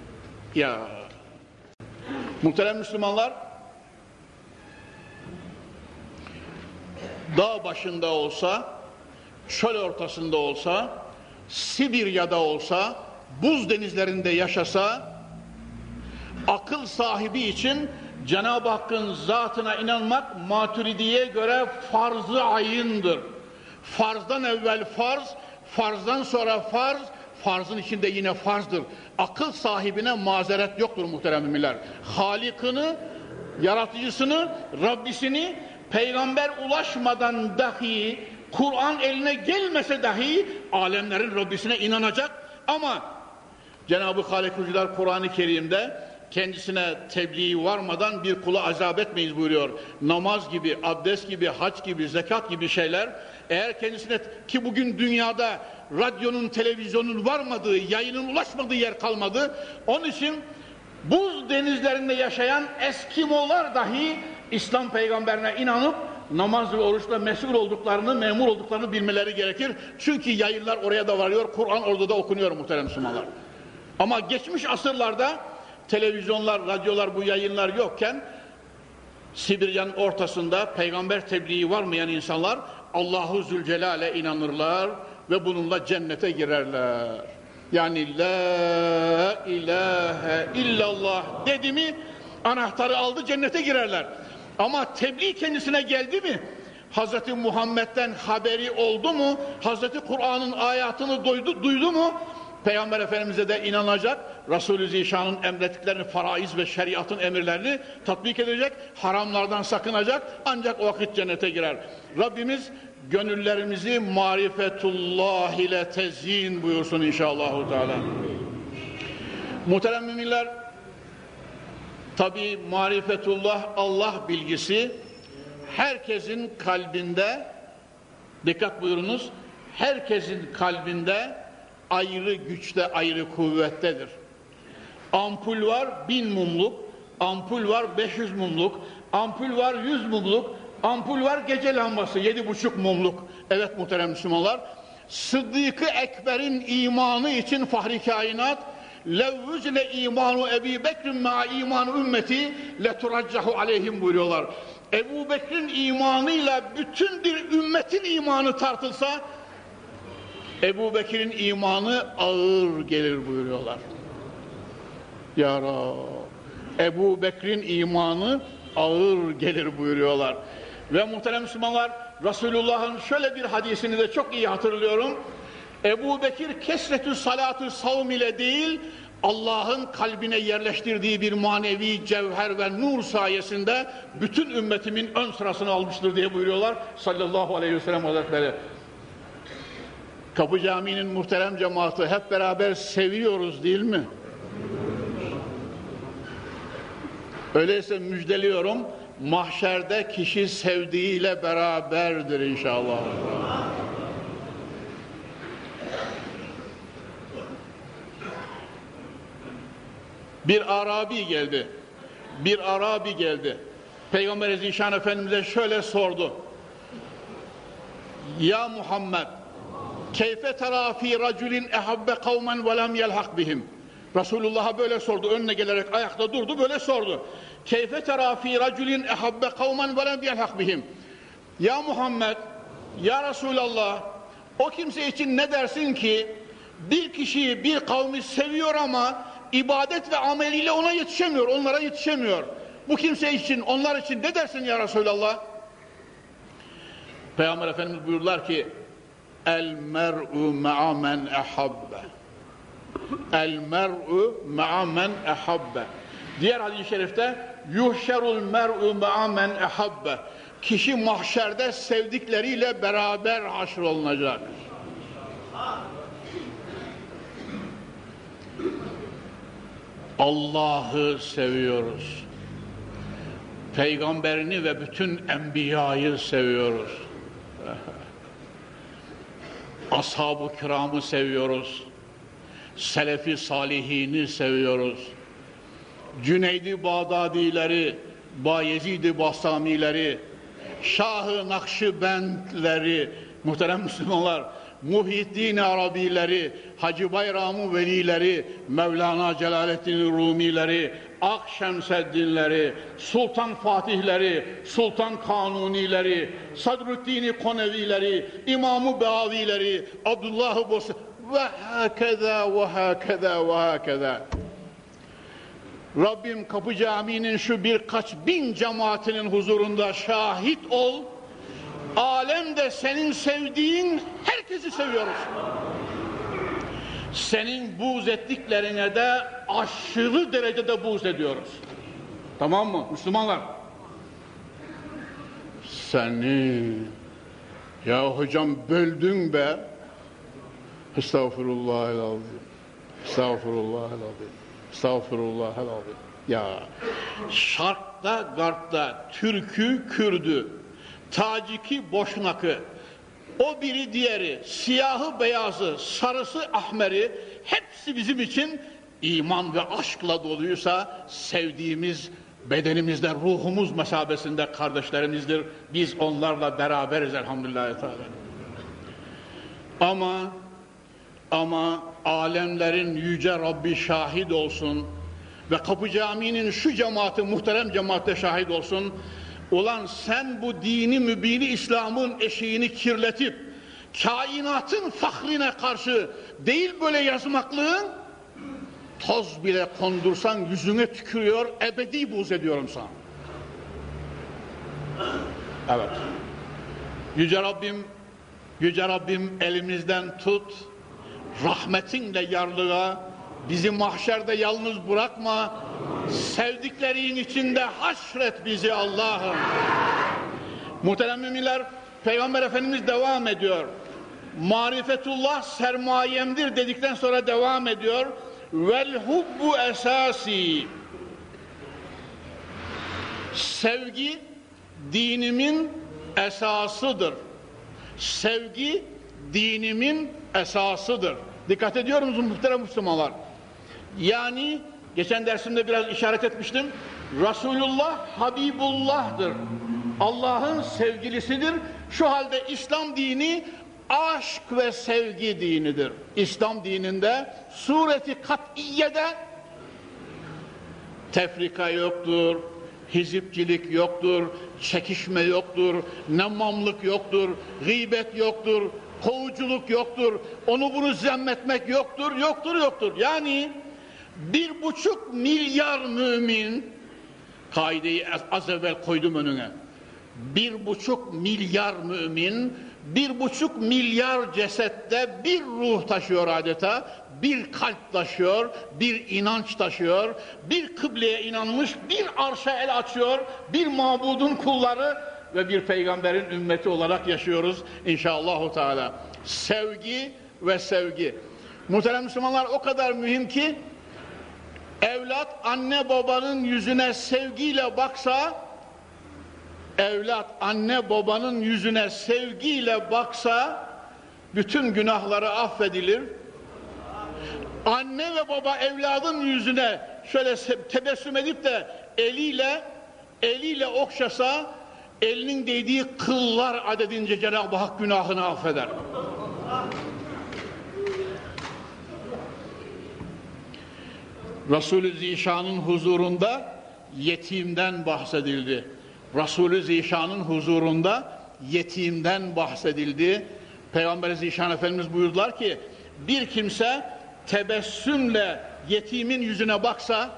Ya. Muhterem Müslümanlar, dağ başında olsa, çöl ortasında olsa, Sibirya'da olsa, buz denizlerinde yaşasa, akıl sahibi için Cenab-ı Hakk'ın zatına inanmak maturidiye göre farz-ı ayındır. Farzdan evvel farz, farzdan sonra farz, farzın içinde yine farzdır. Akıl sahibine mazeret yoktur muhterem. Halikini, yaratıcısını, Rabbisini peygamber ulaşmadan dahi, Kur'an eline gelmese dahi alemlerin Rabbisine inanacak ama Cenab-ı Halik Kur'an-ı Kerim'de kendisine tebliği varmadan bir kula azap etmeyiz buyuruyor. Namaz gibi, abdest gibi, hac gibi, zekat gibi şeyler eğer kendisine ki bugün dünyada radyonun, televizyonun varmadığı, yayının ulaşmadığı yer kalmadı. Onun için buz denizlerinde yaşayan Eskimolar dahi İslam peygamberine inanıp namaz ve oruçla mesul olduklarını, memur olduklarını bilmeleri gerekir. Çünkü yayınlar oraya da varıyor, Kur'an orada da okunuyor muhterem Müslümanlar. Ama geçmiş asırlarda televizyonlar, radyolar bu yayınlar yokken Sibirya'nın ortasında peygamber tebliği varmayan insanlar Allahu Zülcelal'e inanırlar ve bununla cennete girerler. Yani la ilahe illallah dedi mi anahtarı aldı cennete girerler. Ama tebliğ kendisine geldi mi? Hz. Muhammed'den haberi oldu mu? Hz. Kur'an'ın ayatını duydu, duydu mu? Peygamber Efendimiz'e de inanacak, Resulü Zişan'ın emrettiklerini, faraiz ve şeriatın emirlerini tatbik edecek, haramlardan sakınacak, ancak o vakit cennete girer. Rabbimiz gönüllerimizi marifetullah ile tezyin buyursun inşallah. Teala. Muhterem müminler, tabi marifetullah Allah bilgisi herkesin kalbinde, dikkat buyurunuz, herkesin kalbinde ayrı güçte, ayrı kuvvettedir. Ampul var bin mumluk, ampul var 500 mumluk, ampul var 100 mumluk, ampul var gece lambası yedi buçuk mumluk. Evet muhterem Müslümanlar, Sıddık-ı Ekber'in imanı için fahri kainat, levvüzle imanu Ebi Bekir'in ma imanu ümmeti leturaccahu aleyhim buyuruyorlar. Ebu Bekir'in imanıyla bütün bir ümmetin imanı tartılsa Ebu Bekir'in imanı ağır gelir buyuruyorlar. Ya Rab, Ebu Bekir'in imanı ağır gelir buyuruyorlar. Ve muhterem Müslümanlar, Resulullah'ın şöyle bir hadisini de çok iyi hatırlıyorum. Ebu Bekir kesretü salatü savm ile değil, Allah'ın kalbine yerleştirdiği bir manevi cevher ve nur sayesinde bütün ümmetimin ön sırasını almıştır diye buyuruyorlar sallallahu aleyhi ve sellem hazretleri. Kapı Camii'nin muhterem cemaati hep beraber seviyoruz değil mi? Öyleyse müjdeliyorum, mahşerde kişi sevdiğiyle beraberdir inşallah. Bir Arabi geldi. Bir Arabi geldi. Peygamber Zişan Efendimiz'e şöyle sordu. Ya Muhammed Keyfe tera fi raculin ehabbe kavmen ve lem yelhak bihim. Resulullah'a böyle sordu. Önüne gelerek ayakta durdu böyle sordu. Keyfe tera fi raculin ehabbe kavmen ve lem yelhak bihim. Ya Muhammed, ya Resulallah, o kimse için ne dersin ki bir kişiyi, bir kavmi seviyor ama ibadet ve ameliyle ona yetişemiyor, onlara yetişemiyor. Bu kimse için, onlar için ne dersin ya Resulallah? Peygamber Efendimiz buyurdular ki El mer'u ma'a men ehabbe El mer'u ma'a men ehabbe Diğer hadis-i şerifte yuhşerul mer'u ma'a men ehabbe Kişi mahşerde sevdikleriyle beraber haşrolunacak. Allah'ı seviyoruz. Peygamberini ve bütün enbiyayı seviyoruz. Ashab-ı kiramı seviyoruz. Selefi salihini seviyoruz. Cüneydi Bağdadileri, Bayezid-i Bastamileri, Şah-ı Nakşibendleri, muhterem Müslümanlar, Muhyiddin Arabileri, Hacı Bayramı Velileri, Mevlana Celaleddin Rumileri, Akşemseddinleri, Sultan Fatihleri, Sultan Kanunileri, Sadrüddin Konevileri, İmam-ı Beavileri, Abdullah-ı Bos ve hakeza ve hakeza ve hakeza. Rabbim Kapı Camii'nin şu birkaç bin cemaatinin huzurunda şahit ol. Alemde senin sevdiğin herkesi seviyoruz. Senin buğz ettiklerine de aşırı derecede buğz ediyoruz. Tamam mı Müslümanlar? Seni ya hocam böldün be. Estağfurullahirrahmanirrahim. Estağfurullahirrahmanirrahim. Estağfurullahirrahmanirrahim. Ya şarkta, garpta, türkü, kürdü, taciki, boşnakı, o biri diğeri, siyahı, beyazı, sarısı, ahmeri, hepsi bizim için iman ve aşkla doluysa sevdiğimiz bedenimizde, ruhumuz mesabesinde kardeşlerimizdir. Biz onlarla beraberiz elhamdülillah. Teala. Ama ama alemlerin yüce Rabbi şahit olsun ve Kapı Camii'nin şu cemaati, muhterem cemaatte şahit olsun. Ulan sen bu dini mübini İslam'ın eşiğini kirletip kainatın fahrine karşı değil böyle yazmaklığın toz bile kondursan yüzüne tükürüyor, ebedi buğz ediyorum sana. Evet. Yüce Rabbim, Yüce Rabbim elimizden tut, rahmetinle yarlığa, bizi mahşerde yalnız bırakma, sevdiklerin içinde haşret bizi Allah'ım. Muhterem müminler, Peygamber Efendimiz devam ediyor. Marifetullah sermayemdir dedikten sonra devam ediyor. Vel hubbu esasi. Sevgi dinimin esasıdır. Sevgi dinimin esasıdır. Dikkat ediyor musunuz muhterem Müslümanlar? Yani geçen dersimde biraz işaret etmiştim. Resulullah Habibullah'dır. Allah'ın sevgilisidir. Şu halde İslam dini aşk ve sevgi dinidir. İslam dininde sureti kat'iyede tefrika yoktur, hizipçilik yoktur, çekişme yoktur, nemamlık yoktur, gıybet yoktur, kovuculuk yoktur, onu bunu zemmetmek yoktur, yoktur, yoktur. Yani bir buçuk milyar mümin, kaideyi az evvel koydum önüne, bir buçuk milyar mümin, bir buçuk milyar cesette bir ruh taşıyor adeta, bir kalp taşıyor, bir inanç taşıyor, bir kıbleye inanmış, bir arşa el açıyor, bir mabudun kulları ve bir peygamberin ümmeti olarak yaşıyoruz inşallah. Teala. Sevgi ve sevgi. Muhterem Müslümanlar o kadar mühim ki evlat anne babanın yüzüne sevgiyle baksa evlat anne babanın yüzüne sevgiyle baksa bütün günahları affedilir. Anne ve baba evladın yüzüne şöyle tebessüm edip de eliyle eliyle okşasa elinin değdiği kıllar adedince Cenab-ı Hak günahını affeder. Resulü Zişan'ın huzurunda yetimden bahsedildi. Resulü Zişan'ın huzurunda yetimden bahsedildi. Peygamber Zişan Efendimiz buyurdular ki bir kimse tebessümle yetimin yüzüne baksa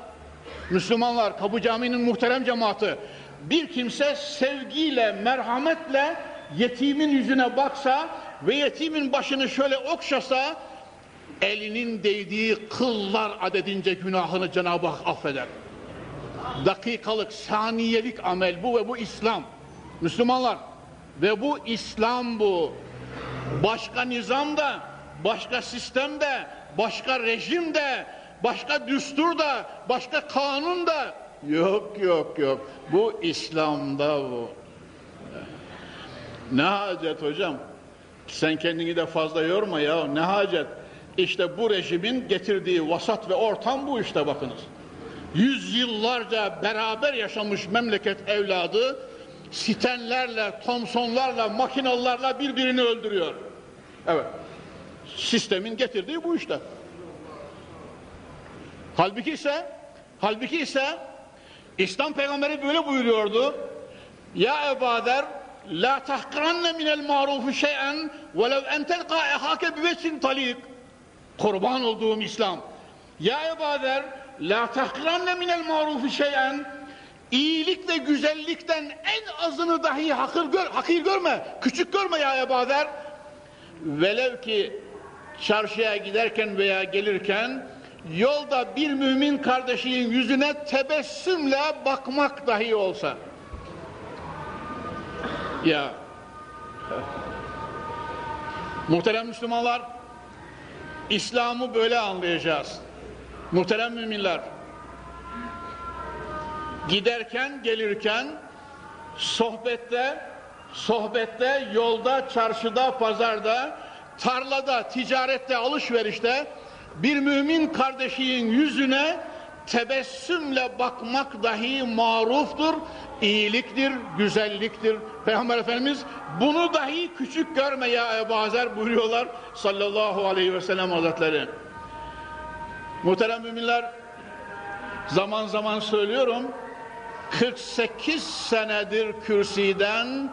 Müslümanlar Kapı Camii'nin muhterem cemaati bir kimse sevgiyle, merhametle yetimin yüzüne baksa ve yetimin başını şöyle okşasa elinin değdiği kıllar adedince günahını Cenab-ı Hak affeder. Dakikalık, saniyelik amel bu ve bu İslam. Müslümanlar ve bu İslam bu. Başka nizamda, başka sistemde, başka rejimde, başka düsturda, başka kanunda yok yok yok. Bu İslam'da bu. Ne hacet hocam? Sen kendini de fazla yorma ya. Ne hacet? İşte bu rejimin getirdiği vasat ve ortam bu işte bakınız. Yüzyıllarca beraber yaşamış memleket evladı sitenlerle, Thompsonlarla, makinalarla birbirini öldürüyor. Evet. Sistemin getirdiği bu işte. Halbuki ise halbuki ise İslam peygamberi böyle buyuruyordu. Ya Ebader la tahkiranne minel marufu şey'en velev en telqa ehake biveçin talik. Kurban olduğum İslam. Ya Ebader la tahkiranne minel marufu şey'en iyilik ve güzellikten en azını dahi hakir, gör, hakir görme, küçük görme ya Ebader. Velev ki çarşıya giderken veya gelirken yolda bir mümin kardeşinin yüzüne tebessümle bakmak dahi olsa. Ya muhterem Müslümanlar İslam'ı böyle anlayacağız. Muhterem müminler giderken gelirken sohbette sohbette yolda çarşıda pazarda tarlada ticarette alışverişte bir mümin kardeşinin yüzüne tebessümle bakmak dahi maruftur, iyiliktir, güzelliktir. Peygamber Efendimiz bunu dahi küçük görme ya Ebu Azer buyuruyorlar sallallahu aleyhi ve sellem hazretleri. Muhterem müminler zaman zaman söylüyorum 48 senedir kürsiden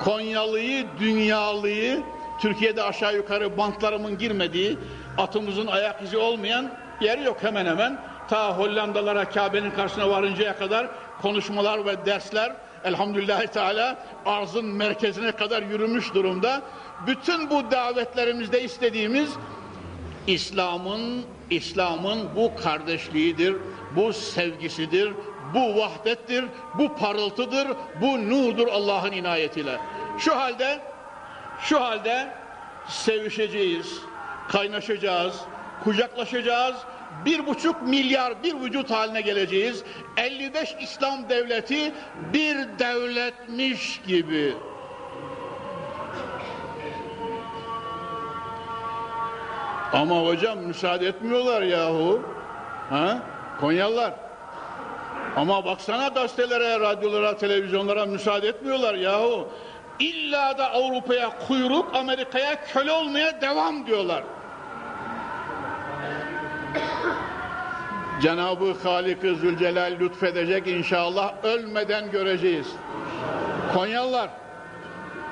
Konyalıyı, dünyalıyı Türkiye'de aşağı yukarı bantlarımın girmediği atımızın ayak izi olmayan yer yok hemen hemen. Ta Hollandalara Kabe'nin karşısına varıncaya kadar konuşmalar ve dersler elhamdülillahi teala arzın merkezine kadar yürümüş durumda. Bütün bu davetlerimizde istediğimiz İslam'ın İslam'ın bu kardeşliğidir, bu sevgisidir, bu vahdettir, bu parıltıdır, bu nurdur Allah'ın inayetiyle. Şu halde şu halde sevişeceğiz, kaynaşacağız, kucaklaşacağız, bir buçuk milyar bir vücut haline geleceğiz. 55 İslam devleti bir devletmiş gibi. Ama hocam müsaade etmiyorlar yahu. Ha? Konyalılar. Ama baksana gazetelere, radyolara, televizyonlara müsaade etmiyorlar yahu. İlla da Avrupa'ya kuyruk, Amerika'ya köle olmaya devam diyorlar. Cenab-ı Halik-i Zülcelal lütfedecek inşallah ölmeden göreceğiz. Konyalılar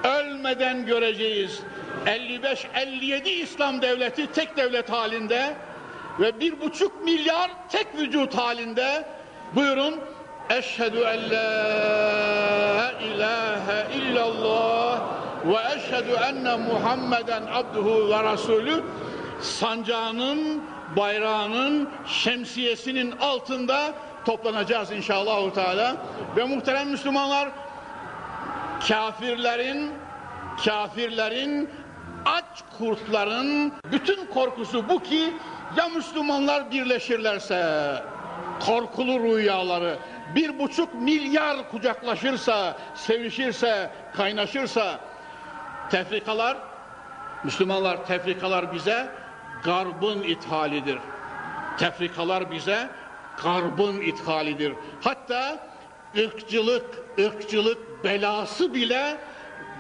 ölmeden göreceğiz. 55-57 İslam devleti tek devlet halinde ve bir buçuk milyar tek vücut halinde buyurun Eşhedü en la ilahe illallah ve eşhedü enne Muhammeden abduhu ve rasulü sancağının, bayrağının, şemsiyesinin altında toplanacağız inşallah Teala. Ve muhterem Müslümanlar kafirlerin kafirlerin aç kurtların bütün korkusu bu ki ya Müslümanlar birleşirlerse korkulu rüyaları bir buçuk milyar kucaklaşırsa, sevişirse, kaynaşırsa tefrikalar, Müslümanlar tefrikalar bize garbın ithalidir. Tefrikalar bize garbın ithalidir. Hatta ırkçılık, ırkçılık belası bile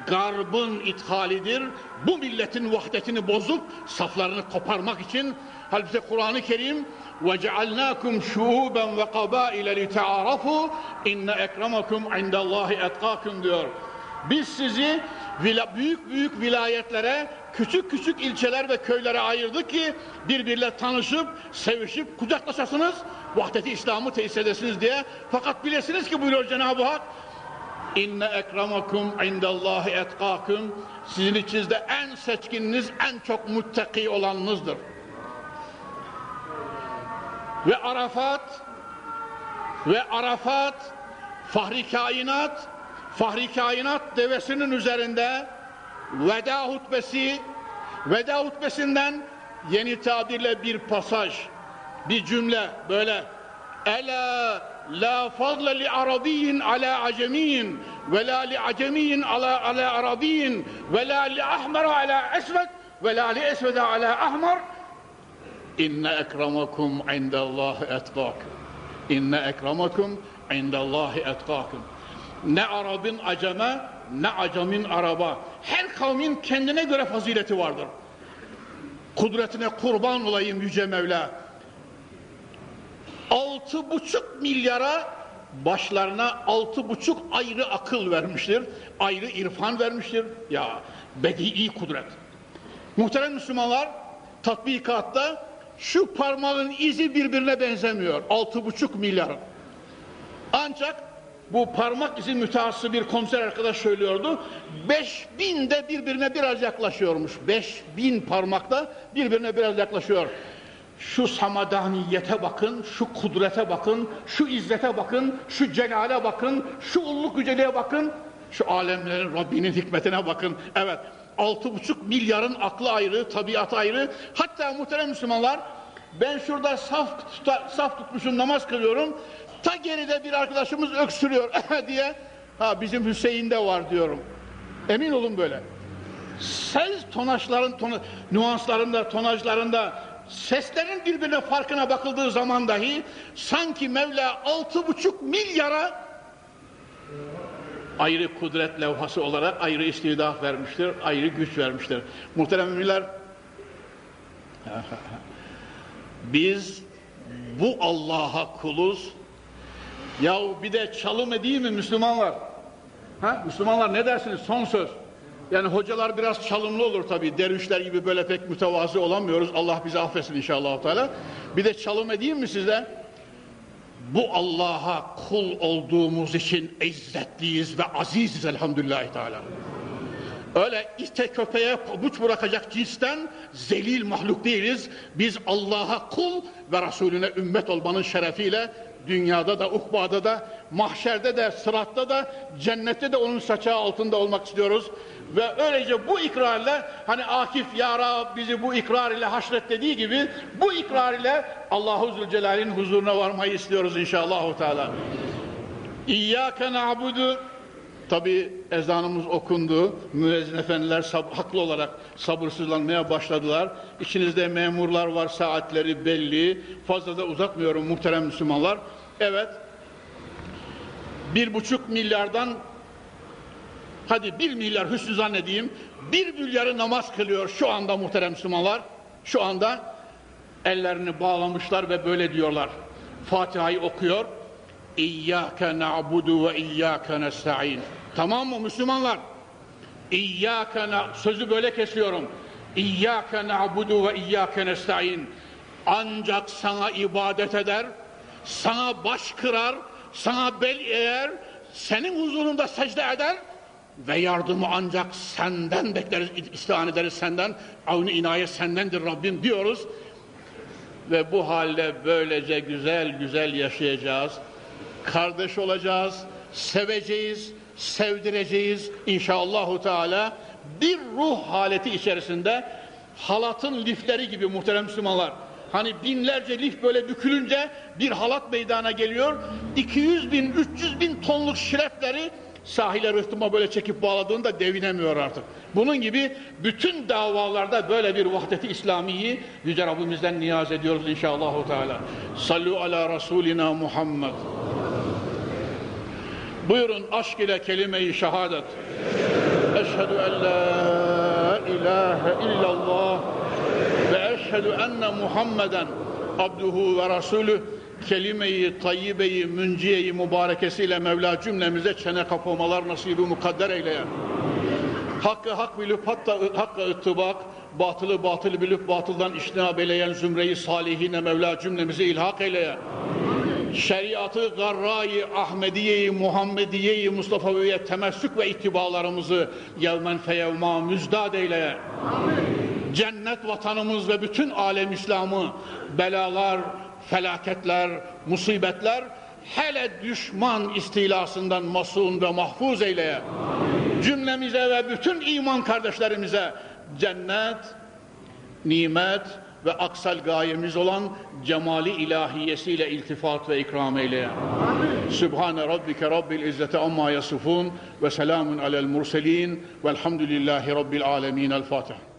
garbın ithalidir. Bu milletin vahdetini bozup saflarını koparmak için halbuki Kur'an-ı Kerim وَجَعَلْنَاكُمْ شُعُوبًا وَقَبَائِلَ لِتَعَارَفُوا اِنَّ اَكْرَمَكُمْ عِنْدَ اللّٰهِ اَتْقَاكُمْ diyor. Biz sizi büyük büyük vilayetlere, küçük küçük ilçeler ve köylere ayırdık ki birbirle tanışıp, sevişip, kucaklaşasınız, vahdeti İslam'ı tesis edesiniz diye. Fakat bilesiniz ki buyuruyor Cenab-ı Hak, İnne ekramakum indallahi etkakum sizin içinizde en seçkininiz en çok muttaki olanınızdır. Ve Arafat ve Arafat fahri kainat fahri kainat devesinin üzerinde veda hutbesi veda hutbesinden yeni tabirle bir pasaj bir cümle böyle. Ela la fadle li arabiyyin ala acemiyin ve la li acemiyin ala ala arabiyyin ve la li ahmer ala esved ve la li esved ala ahmer. İnne ekramakum indallahi etkakum inne ekramakum indallahi etkakum ne Arap'ın aceme ne acemin araba her kavmin kendine göre fazileti vardır kudretine kurban olayım Yüce Mevla altı buçuk milyara başlarına altı buçuk ayrı akıl vermiştir. Ayrı irfan vermiştir. Ya bedii kudret. Muhterem Müslümanlar tatbikatta şu parmağın izi birbirine benzemiyor. Altı buçuk milyar. Ancak bu parmak izi mütehassı bir komiser arkadaş söylüyordu. Beş bin de birbirine biraz yaklaşıyormuş. Beş bin parmakta birbirine biraz yaklaşıyor şu samadaniyete bakın, şu kudrete bakın, şu izzete bakın, şu celale bakın, şu ulluk yüceliğe bakın, şu alemlerin Rabbinin hikmetine bakın. Evet, altı buçuk milyarın aklı ayrı, tabiatı ayrı. Hatta muhterem Müslümanlar, ben şurada saf, tuta, saf tutmuşum, namaz kılıyorum. Ta geride bir arkadaşımız öksürüyor diye, ha bizim Hüseyin'de var diyorum. Emin olun böyle. Ses tonaşların, tona, nüanslarında, tonajlarında, seslerin birbirine farkına bakıldığı zaman dahi sanki Mevla altı buçuk milyara ayrı kudret levhası olarak ayrı istidah vermiştir, ayrı güç vermiştir. Muhterem müminler biz bu Allah'a kuluz yahu bir de çalım edeyim mi Müslümanlar? Ha? Müslümanlar ne dersiniz? Son söz. Yani hocalar biraz çalımlı olur tabii. Dervişler gibi böyle pek mütevazı olamıyoruz. Allah bizi affetsin inşallah. Teala. Bir de çalım edeyim mi size? Bu Allah'a kul olduğumuz için izzetliyiz ve aziziz elhamdülillahi teala. Öyle ite köpeğe pabuç bırakacak cinsten zelil mahluk değiliz. Biz Allah'a kul ve Resulüne ümmet olmanın şerefiyle dünyada da, ukbada da, mahşerde de, sıratta da, cennette de onun saçağı altında olmak istiyoruz. Ve öylece bu ikrarla hani Akif ya Rab bizi bu ikrar ile haşret dediği gibi bu ikrar ile Allahu Zülcelal'in huzuruna varmayı istiyoruz inşallah. İyyâke na'budu Tabi ezanımız okundu. Müezzin efendiler haklı olarak sabırsızlanmaya başladılar. İçinizde memurlar var, saatleri belli. Fazla da uzatmıyorum muhterem Müslümanlar. Evet, bir buçuk milyardan hadi bir milyar hüsnü zannedeyim, bir milyarı namaz kılıyor şu anda muhterem Müslümanlar. Şu anda ellerini bağlamışlar ve böyle diyorlar. Fatiha'yı okuyor. İyyâke na'budu ve iyyâke nesta'in. Tamam mı Müslümanlar? İyyâke sözü böyle kesiyorum. İyyâke na'budu ve iyyâke nesta'in. Ancak sana ibadet eder, sana baş kırar, sana bel eğer, senin huzurunda secde eder ve yardımı ancak senden bekleriz, istihan ederiz senden, avni inayet sendendir Rabbim diyoruz. Ve bu halde böylece güzel güzel yaşayacağız. Kardeş olacağız, seveceğiz, sevdireceğiz inşallahü teala. Bir ruh haleti içerisinde halatın lifleri gibi muhterem Müslümanlar. Hani binlerce lif böyle bükülünce bir halat meydana geliyor. 200 bin, 300 bin tonluk şirefleri sahile rıhtıma böyle çekip bağladığında devinemiyor artık. Bunun gibi bütün davalarda böyle bir vahdeti İslamiyi Yüce Rabbimizden niyaz ediyoruz inşallah. Teala. Sallu ala Resulina Muhammed. Buyurun aşk ile kelime-i şehadet. Eşhedü en la ilahe illallah ve eşhedü enne Muhammeden abduhu ve rasulü kelime-i tayyibe-i münciye-i mübarekesiyle Mevla cümlemize çene kapamalar nasibi mukadder eyleye. Hakkı hak bilip hatta hakka ıttibak, batılı batıl bilip batıldan iştinab eyleyen zümreyi salihine Mevla cümlemizi ilhak eyleye. Şeriatı garra-i Ahmediye-i Muhammediye-i Mustafa'ya temessük ve ittibalarımızı yevmen feyevma müzdad eyleye. Cennet vatanımız ve bütün alem İslam'ı belalar, felaketler, musibetler hele düşman istilasından masun ve mahfuz eyleye. Cümlemize ve bütün iman kardeşlerimize cennet, nimet ve aksal gayemiz olan cemali ilahiyesiyle iltifat ve ikram eyleye. Sübhane Rabbike Rabbil İzzete amma yasifun ve selamun alel murselin velhamdülillahi Rabbil alemin. El Fatiha.